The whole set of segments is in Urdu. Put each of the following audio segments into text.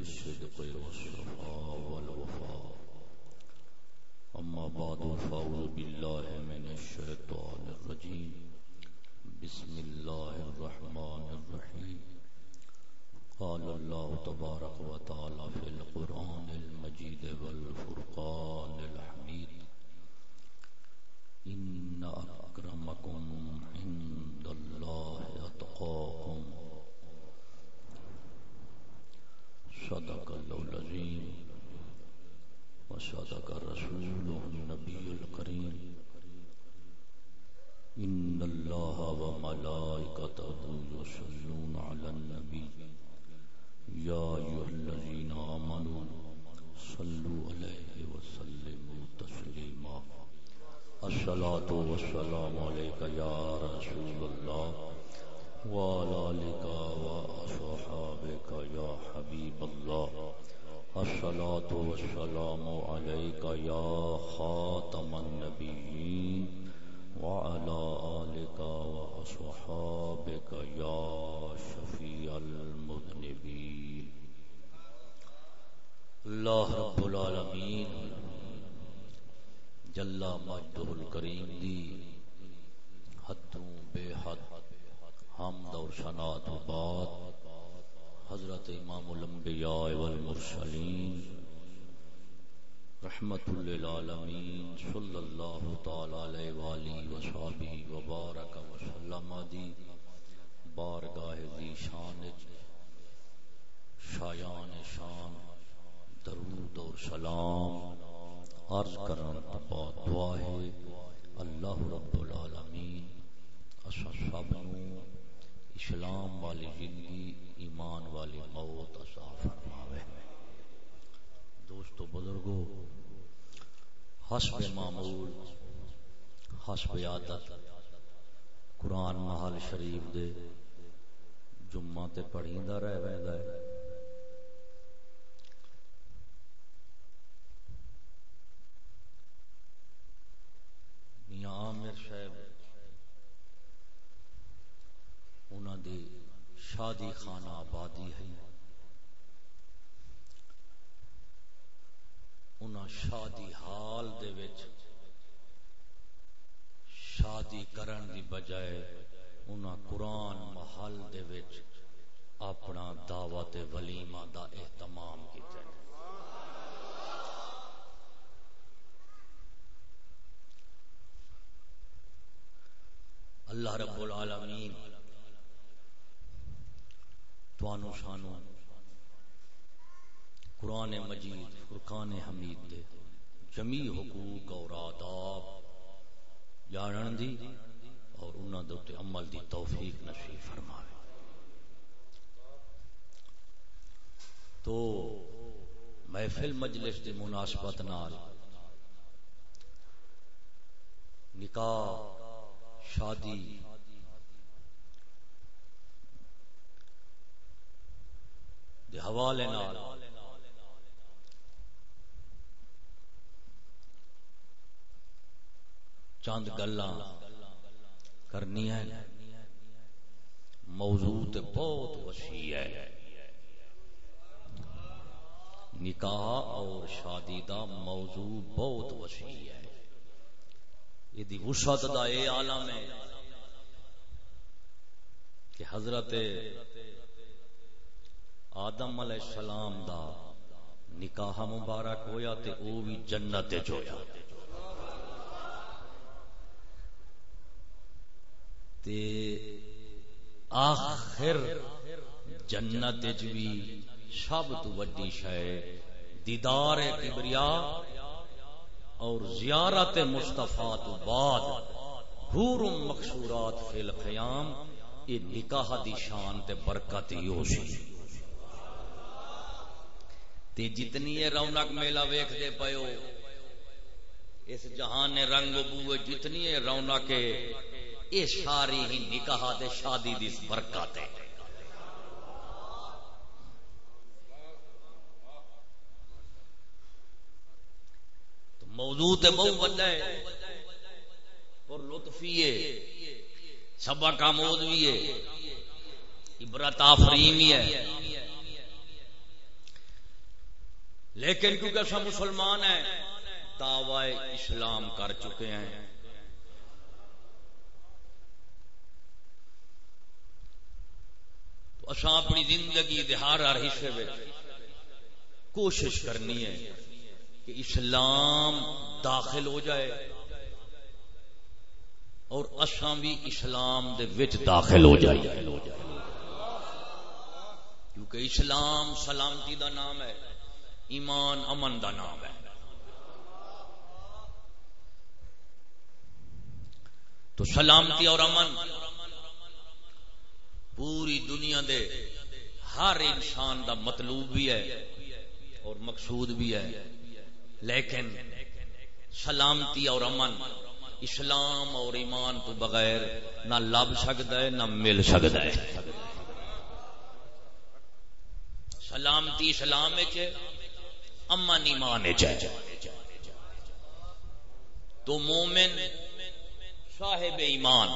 الصدق والصفاء والوفاء. أما بعد، فأعوذ بالله من الشيطان الرجيم. بسم الله الرحمن الرحيم. قال الله تبارك وتعالى في القرآن المجيد والفرقان الحميد. إن أكرمكم عند الله أتقاكم صدق الله العظيم وصدق رسوله النبي الكريم. إن الله وملائكته يصلون على النبي. يا أيها الذين آمنوا صلوا عليه وسلموا تسليما. الصلاة والسلام عليك يا رسول الله. وعلى آلك وأصحابك يا حبيب الله. الصلاة والسلام عليك يا خاتم النبيين وعلى آلك وأصحابك يا شفيع المذنبين. الله رب العالمين جل مجده الكريم دی حدوں بے حد حمد اور شنات بعد حضرت امام الانبیاء والمرسلین، رحمت للعالمین صلی اللہ تعالی علیہ وآلہ وصحبہ وبارک وسلم دی بارگاہ دی شان، شایان شان، درود اور سلام عرض کرن بعد دعا ہے اللہ رب العالمین اسا سب نو اسلام والی زندگی، ایمان والی موت عطا فرماوے۔ دوستو، بزرگو، حسب معمول، حسب عادت، قرآن محل شریف دے جمعہ تے پڑھیندا رہ ویندا ہے میاں عامر صاحب انہوں دی شادی خانہ آبادی ہے۔ انہاں شادی حال دے وچ شادی کرن دی بجائے انہاں قرآن محل دے وچ اپنا دعوت ولیمہ دا اہتمام کیتا ہے۔ اللہ رب العالمین توانو شانو قرآن مجید، فرقان حمید دے۔ جمی حقوق اور آداب۔ جانن دی اور انہاں دے تے عمل دی توفیق نصیب فرماوے۔ تو محفل مجلس دی مناسبت نال نکاح، شادی دے حوالے نال۔ چند گلاں کرنی ہے موضوع تے بہت وسیع ہے۔ نکاح اور شادی دا موضوع بہت وسیع ہے۔ یہ وسعت دا اے عالم ہے کہ حضرت آدم علیہ السلام دا نکاح مبارک ہویا تے او بھی جنت وچ ہویا۔ تے آخر جنت وچ بھی سب تو وڈی شے، دیدار کبریا اور زیارت مصطفیٰ تو بعد حور مقصورات فی القیام یہ نکاح دی شان تے برکت ہی ہو سی۔ تے جتنی یہ رونق میلہ ویکھ دے پیو، اس جہان رنگ بوئے جتنی یہ رونق یہ ساری ہی نکاح دے شادی دی برکت ہے۔ موضوع تے بہت بڑا ہے، اور لطفی ہے، سبق آموز بھی ہے، عبرت آفرین بھی ہے۔ لیکن کیونکہ اصا مسلمان ہیں، دعوی اسلام کر چکے ہیں۔ تو اصا اپنی زندگی دے ہر حصے میں کوشش کرنی ہے کہ اسلام داخل ہو جائے اور اصا بھی اسلام دے وچ داخل ہو جائے۔ کیونکہ اسلام سلامتی دا نام ہے۔ ایمان امن دا نام ہے۔ تو سلامتی اور امن پوری دنیا دے ہر انسان دا مطلوب بھی ہے اور مقصود بھی ہے۔ لیکن سلامتی اور امن اسلام اور ایمان تو بغیر نہ لب سکتا ہے، نہ مل سکتا ہے۔ سلامتی اسلام اما امن ایمان تو مومن صاحب ایمان،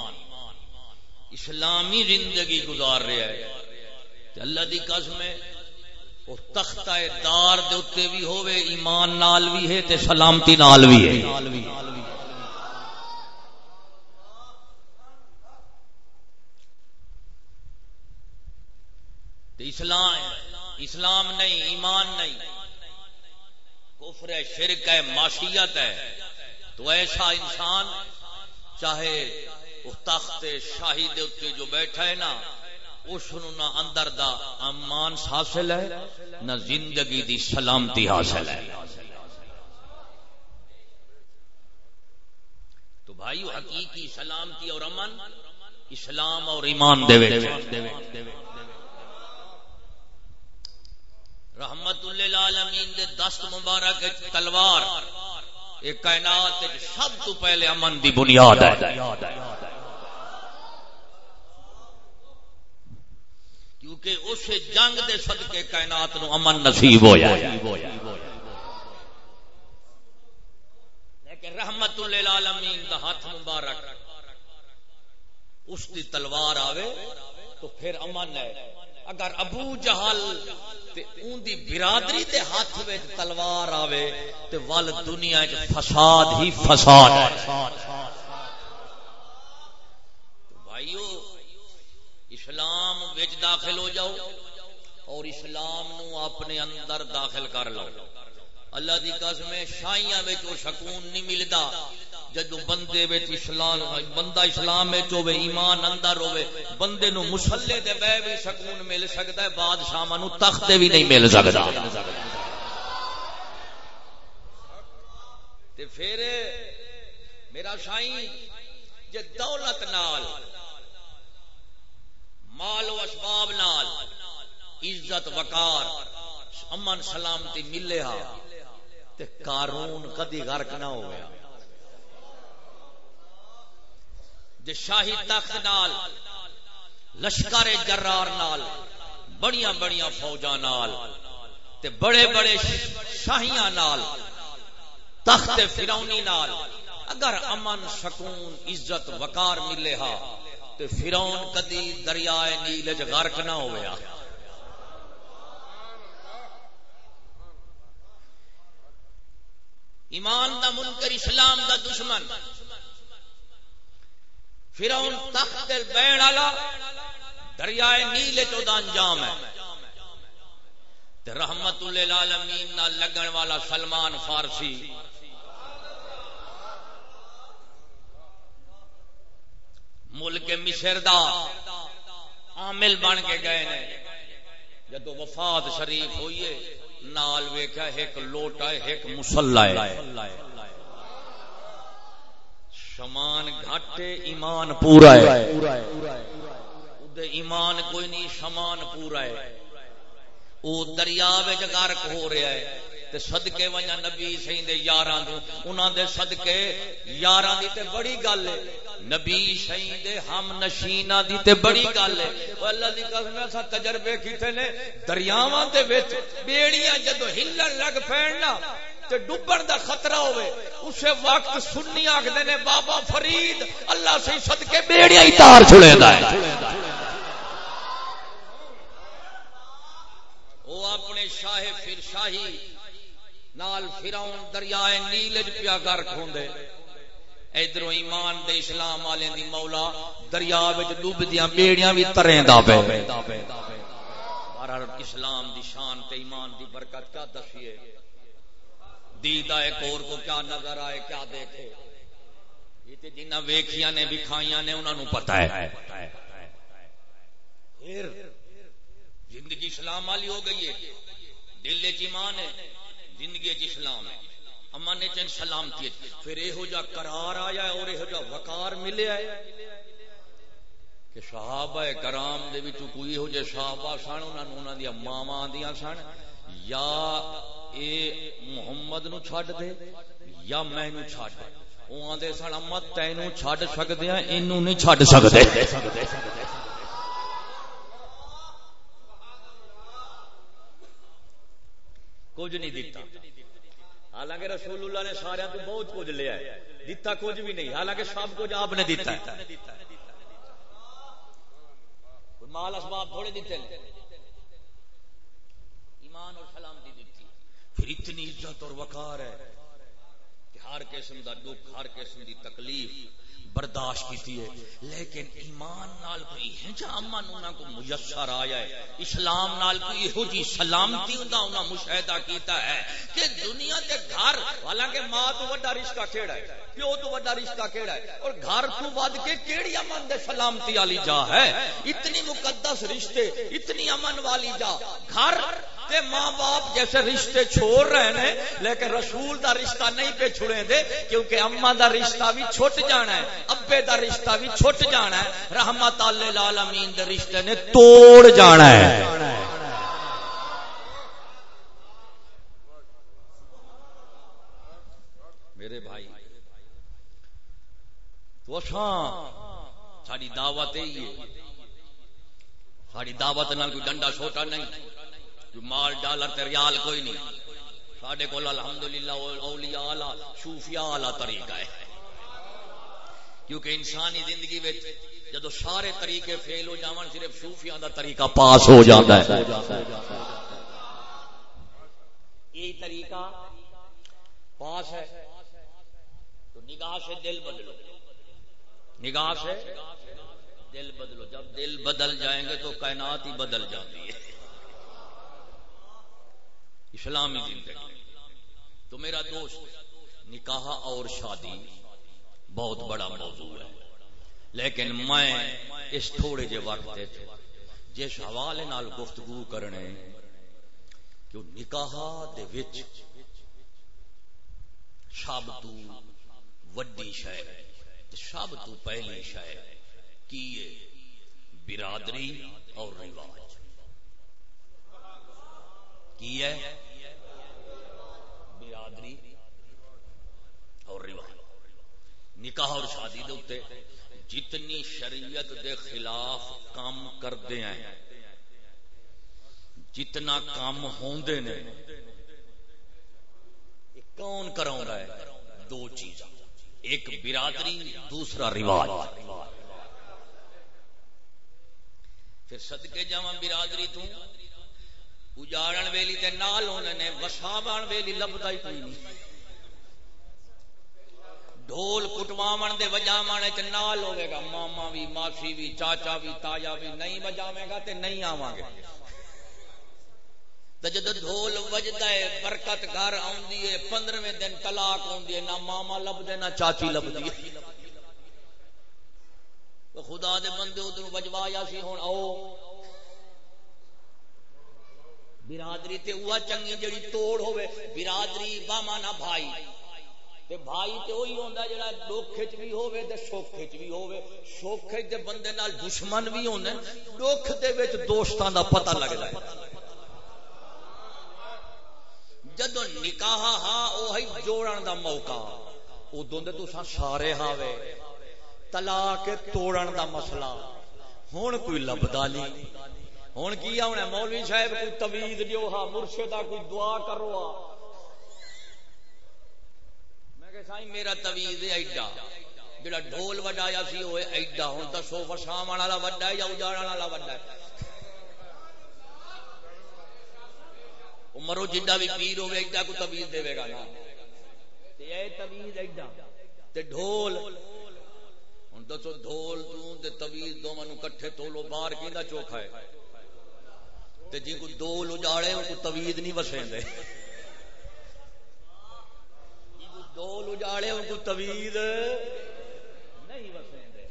اسلامی زندگی گزار رہا ہے۔ اللہ دی قسم ہے، اور تختہ دار دے بھی ہوئے ایمان نال بھی ہے تے سلامتی نال بھی ہے۔ اسلام اسلام نہیں، ایمان نہیں۔ کفر ہے، شرک ہے معاشیت ہے۔ تو ایسا انسان، چاہے تخت شاہی دے جو بیٹھا ہے نا، اس نہ اندر دا امان حاصل ہے، نہ زندگی دی سلامتی حاصل ہے۔ تو بھائی حقیقی سلامتی اور امن، اسلام اور ایمان دے رحمت اللہ دے دست مبارک تلوار ایک کائنات سب تو پہلے امن دی بنیاد ہے۔ کیونکہ اس جنگ دے صدقے کائنات نو امن نصیب ہو جائے لیکن رحمت للعالمین دا ہاتھ مبارک، اس دی تلوار آوے تو پھر امن ہے۔ اگر ابو جہل اون دی برادری دے ہاتھ وچ تلوار آوے تے ول دنیا وچ فساد ہی فساد ہے۔ بھائیو، اسلام وچ داخل ہو جاؤ اور اسلام نو اپنے اندر داخل کر لو۔ اللہ دی قسم شاہیاں وچ او سکون نہیں ملدا۔ جدو بندے وچ اسلام، بندہ اسلام وچ ہوے ایمان اندر ہوے بندے نو مصلی تے بیٹھ بھی سکون مل سکدا ہے بادشاہ نو تخت بھی نہیں مل سکدا۔ تے پھر میرا شائی جے دولت نال، مال و اسباب نال، عزت وقار، امن سلامتی ملے ہا۔ تے قارون کدی غرق نہ ہو گیا۔ جے شاہی تخت نال، لشکر جرار نال، بڑیاں بڑیاں فوجاں نال، تے بڑے بڑے شاہیاں نال، تخت فرونی نال، اگر امن، سکون، عزت، وقار ملے ہا، تے فرون کدی دریائے نیل غرق نہ ہویا ایمان دا منکر، اسلام دا دشمن۔ فرون تخت بین والا دریائے نیل چودہ انجام ہے۔ رحمت للعالمین نہ لگن والا سلمان فارسی۔ ملک مصر دا عامل بن کے گئے نے۔ جدو وفات شریف ہوئیے نال ویکھا ایک لوٹا ایک مسلح ہے۔ شمان گھاٹے ایمان پورا ہے۔ ایمان کوئی نہیں، شمان پورا ہے۔ وہ دریا غرق ہو رہا ہے۔ تے صدقے ونجا نبی سہی دے یاراں دو انہاں دے صدقے یاراں دی تے بڑی گل ہے۔ نبی سہی دے ہم نشیناں دی تے بڑی گل ہے۔ او اللہ دی قسم اسا تجربے کیتے نے، دریاواں دے وچ بیڑیاں جدوں ہلن لگ پین نا، تے ڈوبن دا خطرہ ہوئے اسے وقت سنی آکھدے نے، بابا فرید، اللہ سے صدقے بیڑیاں ہی تار چھڑیندا ہے۔ وہ اپنے شاہ پھر شاہی نال فراؤن دریائے نیلج پیا کر کھوندے ادھر ایمان دے اسلام والے دی مولا دریا وچ ڈوب دیاں، بیڑیاں وی تریں دا پے اسلام دی شان تے ایمان دی برکت کیا دسیے؟ دیدا ایک اور کو کیا نظر آئے، کیا دیکھے؟ یہ تے جنہ ویکھیاں نے بھی کھائیاں نے، انہاں نو پتہ ہے۔ پھر زندگی اسلام والی ہو گئی ہے۔ دل ایمان ہے۔ زندگی اسلام ہے۔ امن چن سلامتی پھر یہو جا قرار آیا ہے اور یہو جا وقار ملے آئے کہ صحابہ کرام دے وچوں کوئی ہو جے صحابہ سن، انہاں نوں انہاں دی ماواں آندیاں سن، یا اے محمد نو چھڈ دے، یا میں نو چھڈ۔ او آندے سن، اما تینوں چھڈ سکدے ہیں اینوں نہیں چھڈ سکدے۔ کچھ نہیں دیتا۔ حالانکہ رسول اللہ نے سارے تو بہت کچھ لیا ہے دیتا کچھ بھی نہیں۔ حالانکہ سب کچھ آپ نے دیتا ہے۔ مال اسباب تھوڑے دیتے ہیں۔ ایمان اور سلامتی دیتی پھر اتنی عزت اور وقار ہے کہ ہر قسم کا دکھ، ہر قسم کی تکلیف۔ برداشت کی ہے۔ لیکن ایمان نال کوئی ہنجا امن انہاں کو میسر آیا ہے۔ اسلام نال کوئی ہو جی سلامتی ہوندا انہاں مشاہدہ کیتا ہے کہ دنیا دے گھر، حالانکہ ماں تو بڑا رشتہ کیڑا ہے، پیو تو بڑا رشتہ کیڑا ہے، اور گھر تو ود کے کیڑی امن دے سلامتی والی جا ہے؟ اتنی مقدس رشتے، اتنی امن والی جا۔ گھر تے ماں باپ جیسے رشتے چھوڑ رہے ہیں لیکن رسول دا رشتہ نہیں پہ چھڑے دے، کیونکہ اما دا رشتہ بھی چھوٹ جانا ہے۔ ابے دا رشتہ بھی چھوٹ جانا ہے۔ رحمت العالمین دے رشتے نے توڑ جانا ہے۔ میرے بھائی، تو ساری دعوت یہی ہے۔ ساری دعوت نال کوئی ڈنڈا چھوٹا نہیں۔ مال ڈالر تے ریال کوئی نہیں۔ ساڈے کول الحمدللہ اولیاء اعلی صوفیاء اعلی طریقہ ہے۔ کیونکہ انسانی زندگی وچ جدو سارے طریقے فیل ہو جاون، صرف صوفیاء دا طریقہ پاس ہو جاتا ہے۔ یہی طریقہ پاس ہے۔ تو نگاہ سے دل بدلو۔ نگاہ سے دل بدلو۔ جب دل بدل جائیں گے تو کائنات ہی بدل جاتی ہے۔ اسلامی زندگی۔ تو میرا دوست، نکاح اور شادی۔ بہت بڑا موضوع ہے۔ لیکن میں اس تھوڑے جے وقت جس حوالے نال گفتگو کرنے، کہ نکاح دے وچ سب تو وڈی شے سب تو پہلی شے کی برادری اور رواج۔ کی ہے؟ برادری اور رواج۔ نکاح اور شادی دے اتے جتنی شریعت دے خلاف کام کرتے ہیں، جتنا کام ہوندے نے کون کراؤں ہے دو چیز ایک برادری، دوسرا رواج۔ پھر صدقے جاواں برادری تو، اجاڑن ویلی تے نال ہونے نے، وساوان ویلی لبدا ہی کوئی نہیں۔ ڈھول کٹواون دے وجاون تے نال ہوے گا ماما بھی ماسی بھی چاچا بھی تایا بھی نہیں وجاویں گا تے نہیں آواں گے۔ تے جد ڈھول وجدا ہے، برکت گھر آوندی ہے 15ویں دن طلاق ہوندی ہے، نہ ماما لبدے، نہ چاچی لبدی۔ ہے خدا دے بندے ادھر وجوایا سی، ہن آؤ۔ برادری تے ہوا چنگی جڑی توڑ ہوئے برادری بامانا بھائی۔ تے بھائی تے وہی ہوندا جڑا دکھ وچ بھی ہوے تے سکھ وچ بھی ہوے سکھ دے بندے نال دشمن بھی ہوندے دکھ دے وچ دوستاں دا پتہ لگدا ہے۔ جدو نکاح ہا اوہی جوڑن دا موقع۔ ادوں دے تساں سارے ہاوے۔ طلاق توڑن دا مسئلہ۔ ہن کوئی لبدا نہیں۔ ہوں کی ہونا مولوی صاحب کوئی تویز دیو ہا مرشدہ کوئی دعا کرو ہا سائیں میرا تویز ایڈا۔ جڑا ڈھول وڈایا سی وہ ایڈا ہوں دسو وسام والا وڈا ہے یا اجاڑ والا وڈا ہے؟ مرو جڈا بھی پیر ہوگا ایڈا کو تبیز دے گا نا۔ تبیز ایڈا۔ تے ڈھول۔ ہوں دسو ڈھول تو تے تویز تبیز دونوں کٹھے تولو باہر کہ چوکھا ہے؟ تے جی کو ڈول اجاڑے کو توید نہیں وسے دے ڈول اجاڑے ان کو توید نہیں وسے دے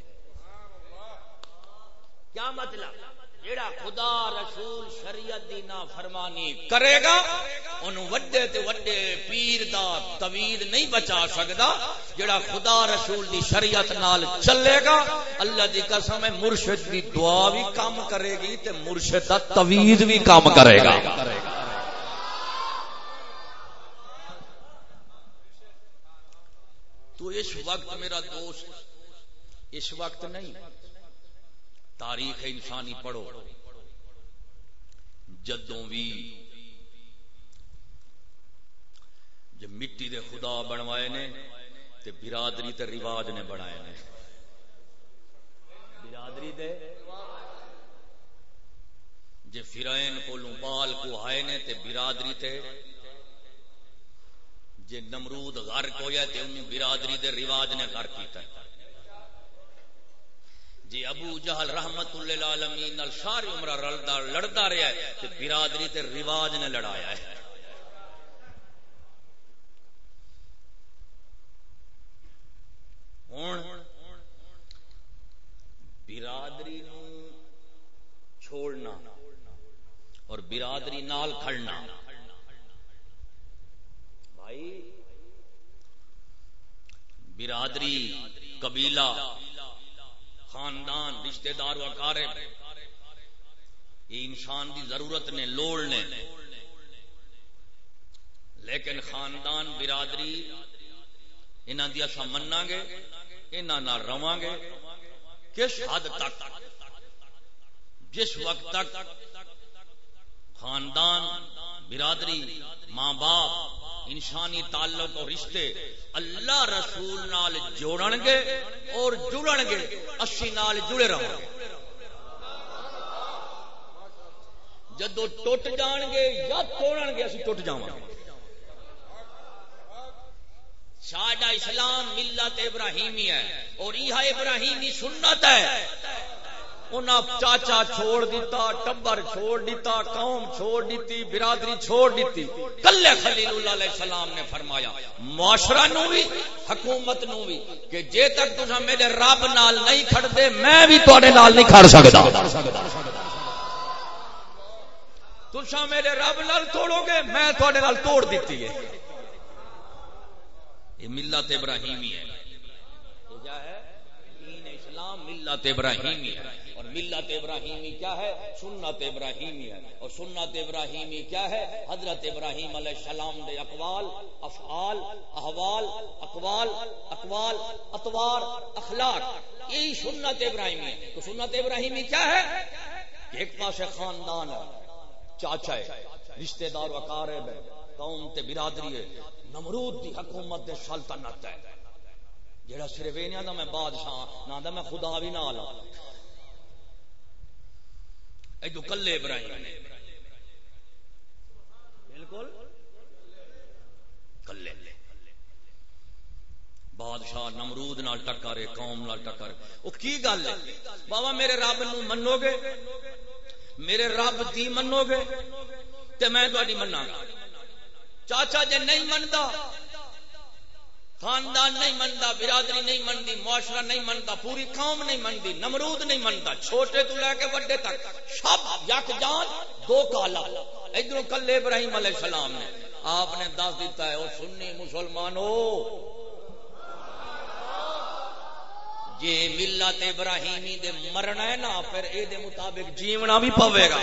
کیا مطلب جیڑا خدا رسول شریعت دی نا فرمانی کرے گا ان وڈے تے وڈے پیر دا طویل نہیں بچا سکدا جیڑا خدا رسول دی شریعت نال چلے گا اللہ دی قسم ہے مرشد دی دعا بھی کام کرے گی تے مرشد دا طویل بھی کام کرے گا تو اس وقت میرا دوست، اس وقت نہیں۔ تاریخ انسانی پڑھو۔ جدوں بھی جب مٹی دے خدا بنوائے نے، تے برادری تے رواج نے بنائے نے۔ برادری دے؟ جے فرائن کو بال کو آئے نے، تے برادری تے جے نمرود غرق ہویا تے انہوں برادری دے رواج نے غرق کیتا ہے۔ جی ابو جہل رحمت اللہ عالمین ساری عمر رلدا لڑتا رہا ہے تے برادری تے رواج نے لڑایا ہے۔ ہوں برادری نو چھوڑنا اور برادری نال کھڑنا۔ بھائی برادری، قبیلہ، خاندان، رشتہ دار وکارے یہ انسان دی ضرورت نے، لوڑ نے۔ لیکن خاندان، برادری، انہاں دی اسا مننا گے، انہاں نال رواں گے۔ کس حد تک؟ جس وقت تک؟ خاندان، برادری، ماں باپ انسانی تعلق اور رشتے اللہ رسول نال جوڑن گے اور جڑن گے، اسی نال جڑے رہو۔ جدو ٹوٹ جان گے یا توڑن گے، اسی ٹوٹ جاؤں ساڈا اسلام ملت ابراہیمی ہے اور یہ ابراہیمی سنت ہے۔ انہاں چاچا چھوڑ دیتا ٹبر چھوڑ دیتا، قوم چھوڑ دیتی، برادری چھوڑ دیتی۔ کلے خلیل اللہ علیہ السلام نے فرمایا، معاشرہ نو بھی، حکومت نو بھی، کہ جے تک تسا میرے رب نال نہیں کھڑ دے میں بھی تواڈے نال نہیں کھڑ سکدا۔ تسا میرے رب نال توڑو گے، میں تواڈے نال توڑ دیتی ہے۔ یہ ملت ابراہیمی ہے۔ کیا ہے؟ دین اسلام ملت ابراہیمی ہے۔ ملت ابراہیمی کیا ہے؟ سنت ابراہیمی ہے۔ اور سنت ابراہیمی کیا ہے؟ حضرت ابراہیم علیہ السلام دے اقوال، افعال، احوال، اقوال اقوال، اطوار، اخلاق، یہی سنت ابراہیمی ہے۔ تو سنت ابراہیمی کیا ہے؟ ایک پاس خاندان ہے، چاچا ہے، رشتہ دار وقارب ہے، قوم تے برادری ہے۔ نمرود دی حکومت دے سلطنت ہے۔ جڑا صرف یہ میں بادشاہ، نہ میں خدا بھی نہ ادو کلے ابراہیم بالکل۔ کلے۔ بادشاہ نمرود نال ٹکرے قوم نال ٹکر وہ کی گل ہے؟ بابا میرے رب نو منو گے؟ میرے رب دی منو گے؟ تے میں تھوڑی منا چاچا جے نہیں منتا خاندان نہیں منتا، برادری نہیں منتی، معاشرہ نہیں منتا، پوری قوم نہیں منتی، نمرود نہیں منتا، چھوٹے تو لے کے بڑے تک، سب یک جان، دو کالا۔ ادھر کلے ابراہیم علیہ السلام نے، آپ نے دس دیتا ہے وہ سنی مسلمانوں جی ملت ابراہیمی دے مرنا ہے نا، پھر اے دے مطابق جیونا بھی پوے گا۔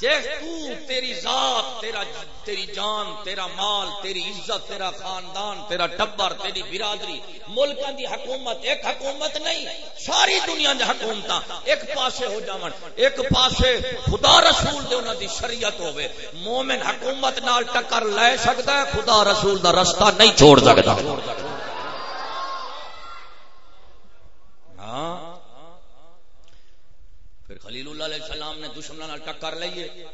تو تیری ذات، تیرا تیری جان، تیرا مال، تیری عزت، تیرا خاندان، تیرا ٹبر، تیری برادری ملکوں دی حکومت، ایک حکومت نہیں، ساری دنیا دی حکومت ایک پاسے ہو جاون، ایک پاسے خدا رسول دے انہاں دی شریعت ہوے مومن حکومت نال ٹکر لے سکدا ہے، خدا رسول دا رستہ نہیں چھوڑ سکدا۔ پھر ٹکر لئیے۔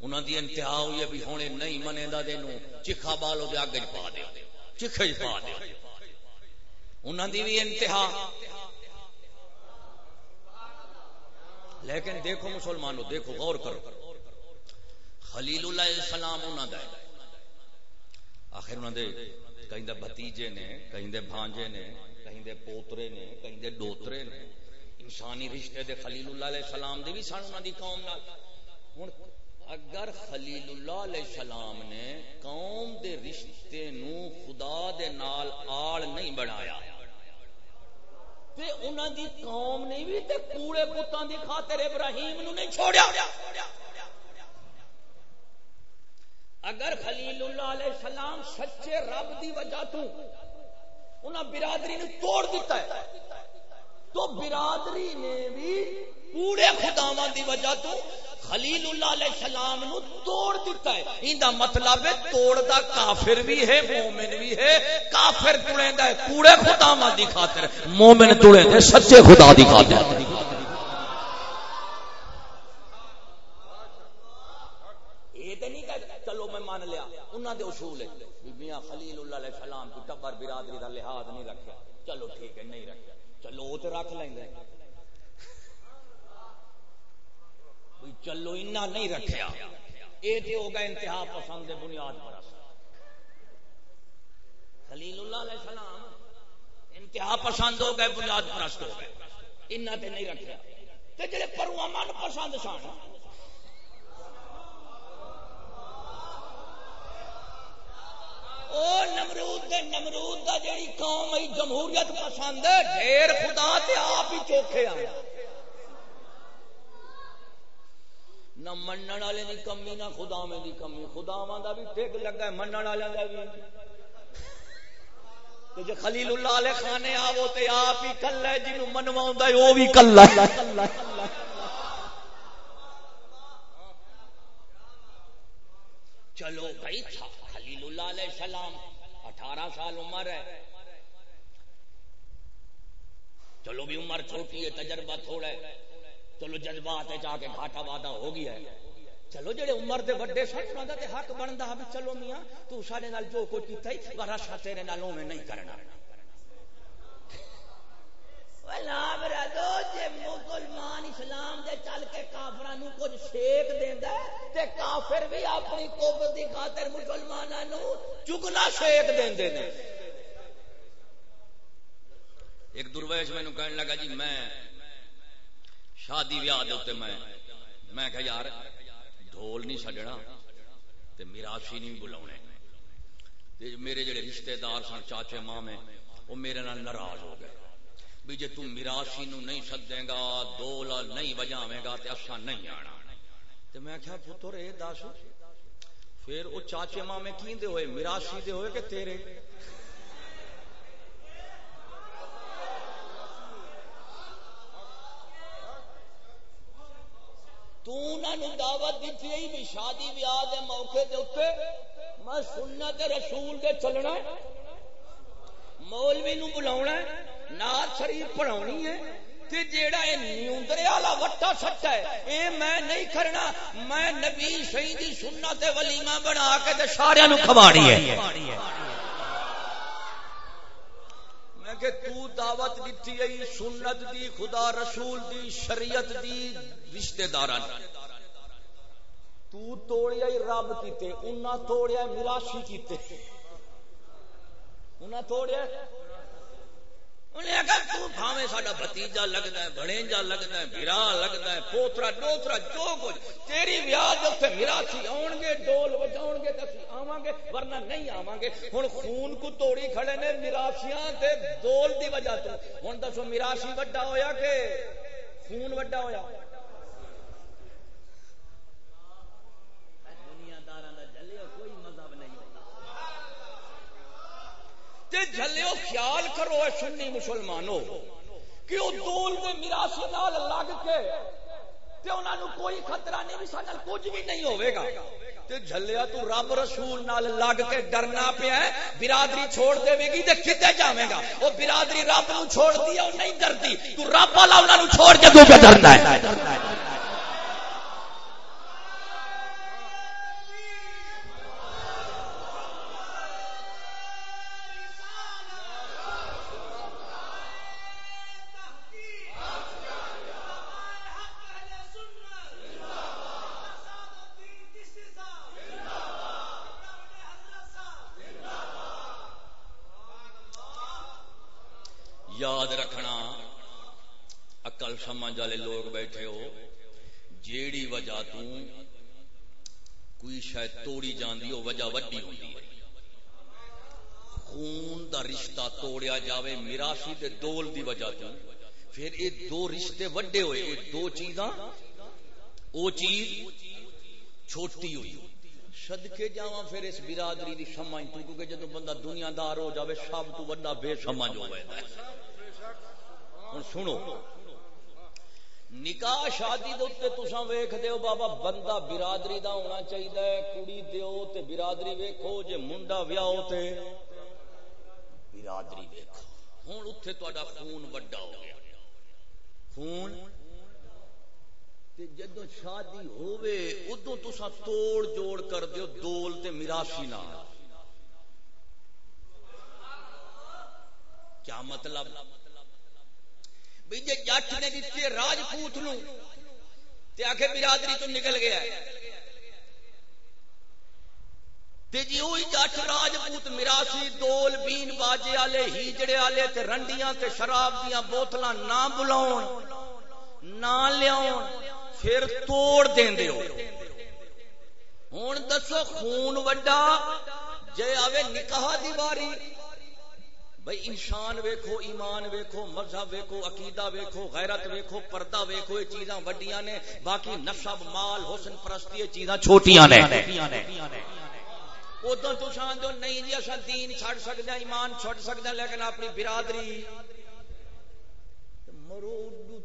انہوں دی انتہا ہوئی ہے بھی ہونے نہیں منے دا دے نو۔ چکھا بالو دے آگے پا دے۔ چکھے پا دے۔ انہوں دی بھی انتہا۔ لیکن دیکھو مسلمانوں، دیکھو، غور کرو۔ خلیل اللہ علیہ السلام انہوں دا آخر انہوں دے کہیں دے بھتیجے نے، کہیں دے بھانجے نے، کہیں دے پوترے نے، کہیں دے دوترے نے۔ انسانی رشتے دے خلیل اللہ علیہ السلام دے بھی سان انہوں دی قوم نال۔ ہن اگر خلیل اللہ علیہ السلام نے قوم دے رشتے نو خدا دے نال آل نہیں بنایا، تے انہاں دی قوم نے بھی تے کوڑے پتاں دی خاطر ابراہیم نو نہیں چھوڑیا۔ اگر خلیل اللہ علیہ السلام سچے رب دی وجہ تو انہاں برادری نے توڑ دیتا ہے تو برادری نے بھی پورے خداواں دی وجہ تو خلیل اللہ علیہ السلام نو توڑ دیتا ہے۔ ایندا مطلب ہے توڑ دا کافر بھی ہے، مومن بھی ہے۔ کافر توڑیندا ہے کوڑے خداواں دی خاطر۔ مومن توڑیندے سچے خدا دی خاطر۔ چلو میں مان لیا انہوں دے اصول ہے۔ میاں خلیل اللہ علیہ السلام کی ٹبر برادری دا لحاظ نہیں رکھا چلو ٹھیک ہے، نہیں رکھا چلو وہ تو رکھ لیں گے چلو اتنا نہیں رکھیا یہ تو ہوگا انتہا پسند بنیاد پر خلیل اللہ علیہ السلام انتہا پسند ہو گئے بنیاد پرست ہو گئے انہ تے نہیں رکھا جڑے پرواں من پسند سن او نمرود دے نمرود دا جڑی قوم جمہوریت پسند ہے، ڈھیر خدا تے آپ ہی چوکھے آیا نہ منن والے دی کمی، نہ خدا میں دی کمی۔ خدا دا بھی ٹک لگا ہے، منن والے دا بھی۔ تے جے خلیل اللہ علیہ خانے آو تے آپ ہی کلا ہے جنوں منواوندا ہے، او بھی کلا ہے۔ چلو بھائی خلیل اللہ علیہ السلام اٹھارہ سال عمر ہے۔ چلو بھی عمر چھوٹی ہے، تجربہ تھوڑا ہے۔ چلو جذبات جا کے گھاٹا وعدہ ہو گیا ہے۔ چلو جڑے عمر دے بڑے سن، انہاں تے حق بندا ہے چلو میاں، تو ساڈے نال جو کچھ کیتا ہی ورثہ تیرے نال میں نہیں کرنا۔ ولا جے مسلمان اسلام دے چل کے کافراں کچھ شیک دیندا ہے، تے کافر بھی اپنی قوت دی خاطر مسلماناں نو چگنا شیک دیندے نے۔ ایک درویش مینوں کہن لگا جی میں شادی ویاہ دے میں میں کہ یار، ڈھول نہیں چڈنا تے میراشی نہیں بلاونے۔ تے میرے جڑے رشتہ دار سن، چاچے مامے وہ میرے نال ناراض ہو گئے۔ بھی جے تم میراشی نو نہیں سدے گا دول نہیں بجاویں گا تے اساں نہیں آنا۔ تے میں کہا پتر، اے دس، پھر وہ چاچے مامے کیندے ہوئے؟ میراشی دے ہوئے کہ تیرے؟ دعوت دیتی بھی شادی، بیاہ دے موقع دے اوتے میں سنت رسول دے چلنا مولوی نو بلاونا نات شریف پڑھاونی ہے، تے جیڑا اے نیوندرے والا وٹا سٹا ہے، اے میں نہیں کرنا، میں نبی شہیدی سنت ولیمہ بنا کے تے سارے نو کھواڑی ہے۔ کہ تو دعوت دیتی ہے سنت دی، خدا رسول دی، شریعت دی رشتہ داران تو توڑیا رب کیتے، انہاں توڑیا میراشی کیتے۔ انہاں توڑیا انہیں اگر تو بھاوے ساڈا بھتیجا لگدا ہے بھڑینجا لگدا ہے بھرا لگدا ہے، پوترا ڈوترا جو کچھ۔ تیری ویاہ جو تے میراثی آون گے ڈول بجاون گے تے آواں گے ورنہ نہیں آواں گے ہن خون کو توڑی کھڑے نے میراثیاں تے دول دی وجہ تو۔ ہن دسو میراثی وڈا ہویا کہ خون وڈا ہویا؟ تے جھلیو خیال کرو اے سنی مسلمانو، کہ وہ دول دے میراثی نال لگ کے تے انہاں نو کوئی خطرہ نہیں، بھی سانل کچھ بھی نہیں ہوے گا۔ تے جھلیا تو رب رسول نال لگ کے ڈرنا پیا ہے، برادری چھوڑ دے گی تے کتے جاویں گا؟ او برادری رب نو چھوڑ دی او نہیں ڈردی تو رب والا انہاں نو چھوڑ کے تو پہ ڈرنا ہے یاد رکھنا اکل سمجھ والے لوگ بیٹھے ہو، جیڑی وجہ تو کوئی شاید توڑی جاندی ہو، وجہ وڈی ہوتی ہے۔ خون دا رشتہ توڑیا جاوے میراسی دے دول دی وجہ تو۔ پھر یہ دو رشتے وڈے ہوئے یہ دو چیزاں، او چیز چھوٹی ہوئی۔ صدقے جاواں پھر اس برادری دی سمجھ تو، کیونکہ جدو بندہ دنیا دار ہو جاوے سب تو بڑا بے سمجھ ہو گیا ہن سنو نکاح شادی دے اوتے تساں ویکھ دیو بابا، بندہ برادری دا ہونا چاہیے کڑی دیو تے برادری ویکھو، جے منڈا ویاہو تے برادری ویکھو۔ ہن اوتھے تہاڈا خون وڈا ہو گیا۔ خون؟ جدو شادی ہووے ادو تسا توڑ جوڑ کر دیو، دول تے میراسی نہ کیا مطلب؟ جی جٹ نے دیتے راجپوت نو، تے برادری تو نکل گیا تے جی جٹ راجپوت میراسی دول بین باجے والے ہیجڑے والے تے رنڈیاں تے شراب دیاں بوتلاں نہ بلاؤ نہ لیاؤ پھر توڑ دیں ہو ہوں دسو، خون وڈا، جے آوے نکاح دی باری بھائی انسان ویکھو، ایمان ویکھو، مذہب ویکھو، عقیدہ ویکھو، غیرت ویکھو، پردہ ویکھو، یہ چیزاں وڈیاں نے، باقی نسب مال، حسن پرستی، یہ چیزاں چھوٹیاں نے۔ ادو تو شان دو نہیں جی اصل دین چھڑ سکتے ایمان چھڑ سکتے لیکن اپنی برادری۔ مرو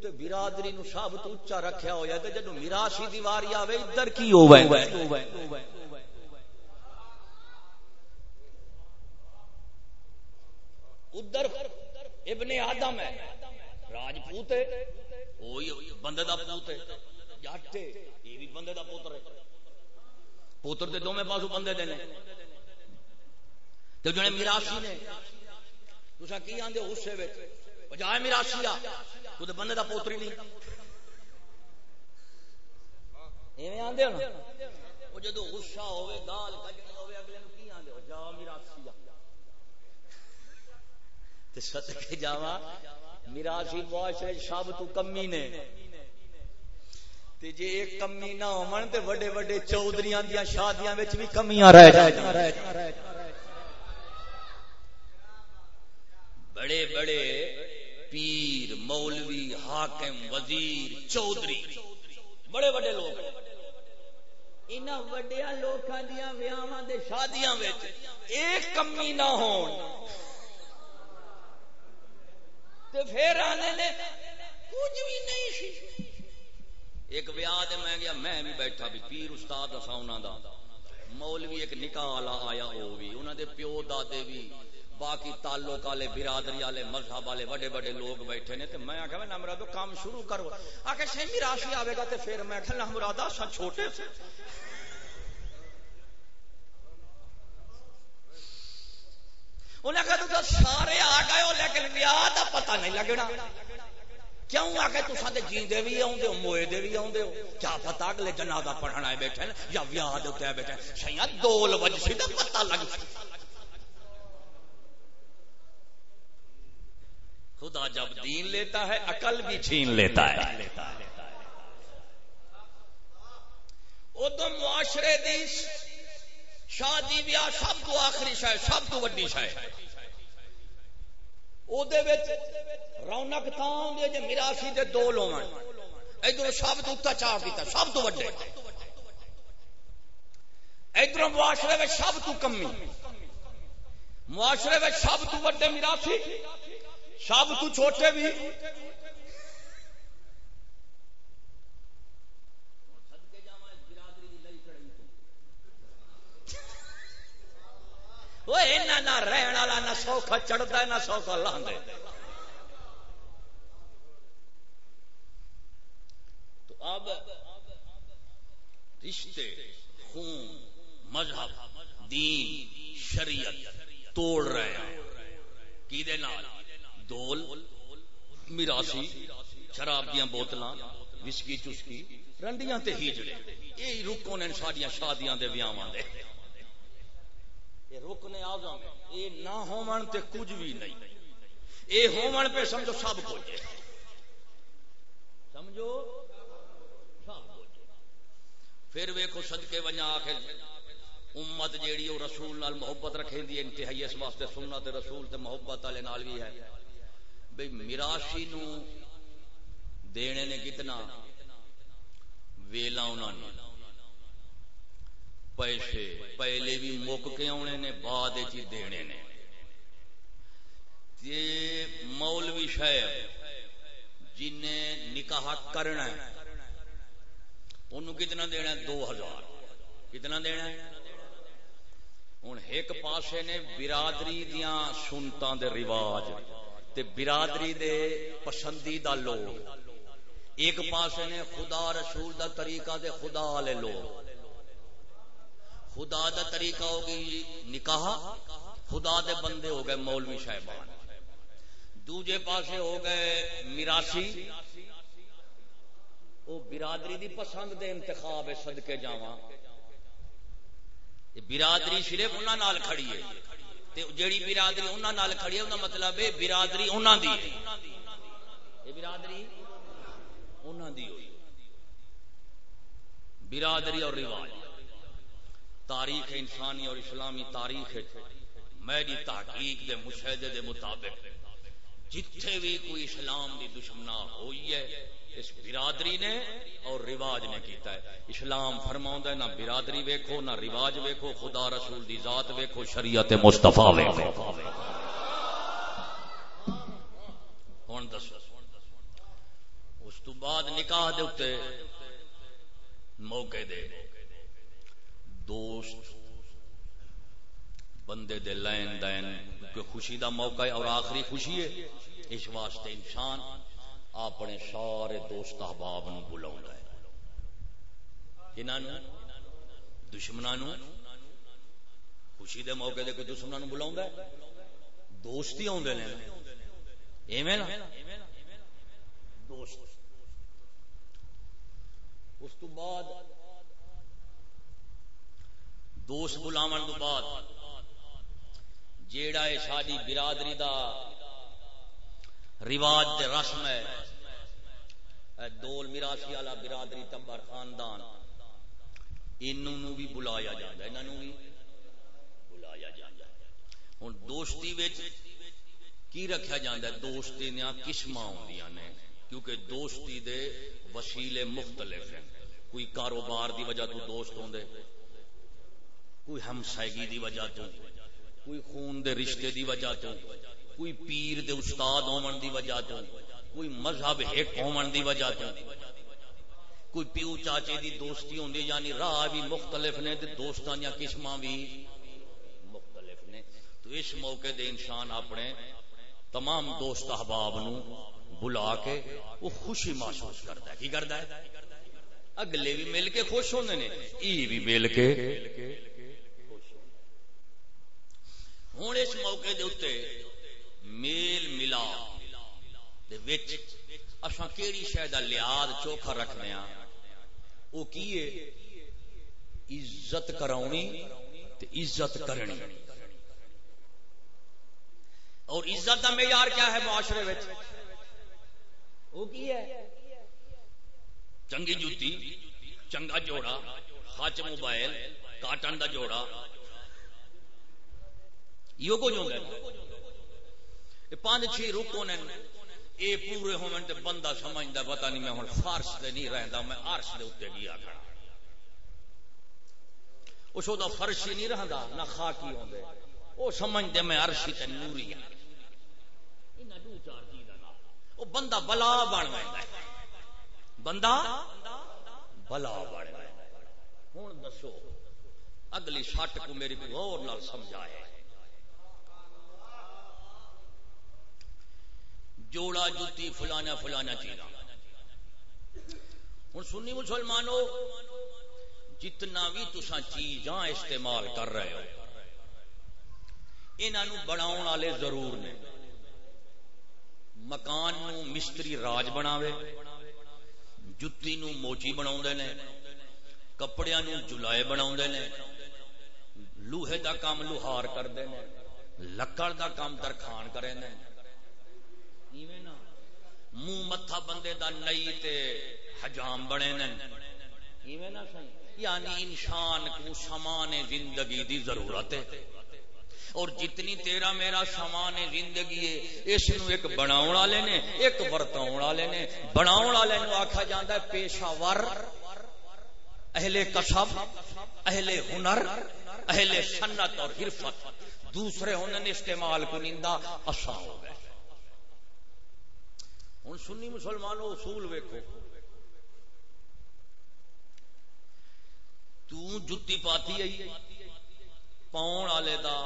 تے برادری نو سب تو اچا رکھیا ہویا تے جدو میراثی دیواری آوے، ادھر کی ہوے ادھر ابن آدم ہے راجپوت ہے وہی بندے دا پوت ہے جٹ ہے یہ بھی بندے دا پوتر ہے پوتر تے دوویں پاسوں بندے دے نے تے جنے میراثی نے تساں کی آندے غصے وچ جائے میراثی آ تو بندے کا پوتری نہیں آدھے وہ جدو گسا ہوے گال کجنی ہوے اگلے نو کی آدھے جا میراسی ست کے جاوا میراسی معاشرے سب تو کمی نے۔ جی ایک کمی نہ ہو وڈے وڈے چودھریاں دیا شادیاں بھی کمیاں رہ بڑے بڑے پیر، مولوی، حاکم، وزیر، چودھری، بڑے بڑے لوگ۔ ان وڈیا لوگوں دیا ویاواں دے شادیاں ایک کمی نہ ہون۔ تے پھر آنے نے۔ کچھ بھی نہیں سی۔ ایک ویاہ دے میں گیا میں بھی بیٹھا بھی پیر استاد اسا انہاں دا۔ مولوی ایک نکاح والا آیا وہ بھی۔ انہاں دے پیو دادے بھی۔ باقی تعلق والے برادری والے مذہب والے بڑے بڑے لوگ بیٹھے نے۔ میں آخیا نہ مرادو کام شروع کرو۔ آ کے سی راشی آئے گا تو پھر میں آخیا نہ مرادا سا چھوٹے سے انہیں کہا تو سارے آ گئے ہو لیکن ویاہ کا پتہ نہیں لگنا۔ کیوں آ کے تو سارے جیندے بھی آدھے ہو، موئے دے بھی آدھے ہو؟ کیا پتا اگلے جنازہ پڑھنا ہے بیٹھے یا ویاہ دے بیٹھے شاید دول وج سی تو پتہ لگ سکتا خدا جب دین لیتا ہے، عقل بھی چھین لیتا ہے۔ ادو معاشرے دی شادی بیاہ سب تو آخری شاید سب تو وڈی شاید او رونق تاؤں جی میراسی دے دو لو ادھر سب تو اتا چاہ کیتا، سب تو وڈے۔ ادھر معاشرے میں سب تو کمی۔ معاشرے میں سب تو وڈے میراسی سب تو چھوٹے بھی۔ نہ رہن والا نہ سوکھا چڑھتا ہے نہ سوکھا لاندے تو اب رشتے خون مذہب دین شریعت توڑ رہے ہیں کی دے نال دول میراسی شراب دیا بوتل وسکی چسکی رنڈیاں تے ہیجڑے یہ رکو نے ساڈیاں شادیاں دے ویاواں دے یہ رکنے آزم یہ نہ ہون تے کچھ بھی نہیں۔ یہ ہومن پہ سمجھو سب کچھ سمجھو؟ سب کچھ پھر ویکو سدکے وجہ آ کے۔ امت جیڑی وہ رسول نال محبت رکھے دی انتہائی اس واسطے سننا تے رسول تے محبت والے نال بھی ہے۔ بھئی میراشی نو دینے نے کتنا؟ ویلا انہوں نے۔ پیسے پہلے بھی مک کے آنے نے، بعد دینے نے۔ یہ مولوی شاید جن نکاح کرنا ہے، انہوں کتنا دینا ہے؟ دو ہزار۔ کتنا دینا ہے؟ ہوں ایک پاسے نے برادری دیا سنتوں دے رواج تے برادری دے پسندیدہ لوگ۔ ایک پاسے نے خدا رسول دا طریقہ دے خدا والے لوگ۔ خدا دا طریقہ ہو گئی نکاح، خدا دے بندے ہو گئے مولوی صاحبان دوجے پاسے ہو گئے میراسی وہ برادری دی پسند دے انتخاب ہے صدقے جاواں۔ برادری صرف انہاں نال کھڑی ہے۔ تے جیڑی برادری انہاں نال کھڑی ہے انہاں مطلب ہے برادری انہاں دی ہے۔ یہ برادری انہاں دی ہوئی۔ برادری اور رواج۔ تاریخ انسانی اور اسلامی تاریخ میری تحقیق دے مشاہدے دے مطابق، جتھے بھی کوئی اسلام دی دشمنا ہوئی ہے، اس برادری نے اور رواج نے کیتا ہے۔ اسلام فرماؤں ہے، نہ برادری ویکھو، نہ رواج ویکھو، خدا رسول دی ذات ویکھو، شریعت مصطفیٰ ویکھو۔ ہون دسو، اس تو بعد نکاح دے اتے موقع دے۔ دوست، بندے دے لین دین، کیونکہ خوشی دا موقع ہے اور آخری خوشی ہے، اس واسطے انسان اپنے سارے دوست احباب نو بلاؤں ہے۔ کنہوں دشمنوں خوشی دے موقع دے کوئی دشمنوں بلاؤں ہے؟ دوست ہی آدھے ایویں نا؟ دوست۔ اس تو بعد دوست بلاو تو بعد جیڑا ہے ساری برادری دا رواج دے رسم ہے دول میراسی والا برادری تبر خاندان، انہوں بھی بلایا جاتا ہے، انہوں بھی بلایا جاتا ہے۔ ہوں دوستی کی رکھا جاتا ہے؟ دوستی دیا قسم آدی نے، کیونکہ دوستی دے وسیلے مختلف ہیں۔ کوئی کاروبار دی وجہ تو دوست ہوں کوئی ہمسائگی دی وجہ تو، کوئی خون دے رشتے دی وجہ تو، کوئی پیر دے استاد ہون دی وجہ تو، کوئی مذہب ایک ہون دی وجہ تو۔ کوئی پیو چاچے دی دوستی ہوندی یعنی راہ بھی مختلف نے تے دوستاں یا قسماں بھی مختلف نے۔ تو اس موقع دے انسان اپنے تمام دوست احباب نو بلا کے وہ خوشی محسوس کرتا ہے۔ کی کرتا ہے؟ اگلے بھی مل کے خوش ہوندے نے، ای بھی مل کے ہوں اس موقع دے اتنے میل ملا اصا کہڑی شاید لیاد چوکھا رکھنے ہاں؟ وہ کی عزت کرانی عزت کرنی۔ اور عزت کا معیار کیا ہے معاشرے وہ کی ہے؟ چنگی جوتی، چنگا جوڑا ہچ موبائل، کاٹن کا جوڑا کچھ ہوتا پانچ چھ رکو نے یہ پورے ہونے تے بندہ نہیں میں ہوں فارس نہیں میں اتنے گیا کھڑا۔ اس کا فرش ہی نہیں رہتا نہ خاکی میں ارشی تے نوری بندہ بلا بن گیا بندہ بلا بن دسو اگلی سٹ کو میری غور نال سمجھایا جوڑا جتی فلانا فلانا چیزاں۔ ہوں سنی مسلمانوں جتنا بھی تسا چیزاں استعمال کر رہے ہو انہوں بنا والے ضرور نے۔ مکان نو مستری راج بناوے جتی نو موچی بنا نے کپڑے نو جلائے بنا نے۔ لوہے دا کام لوہار کرتے ہیں لکڑ دا کام درخان کرے منہ متھا بندے دا نئی تے حجام بنے نا یعنی انسان کو سامان زندگی دی ضرورت ہے۔ اور جتنی تیرا میرا سامان زندگی ہے، اس نو ایک بناؤ والے نے، ایک ورتاؤ والے نے۔ بناؤ والے نو آخا جاتا ہے پیشہ ور، اہل کسب، اہل ہنر، اہل سنت اور حرفت دوسرے ہنر استعمال کو نندا اصا ہو گئے۔ ہوں سنی مسلمانوں اصول ویکو جتی پاتی آئی، پاؤن والے دا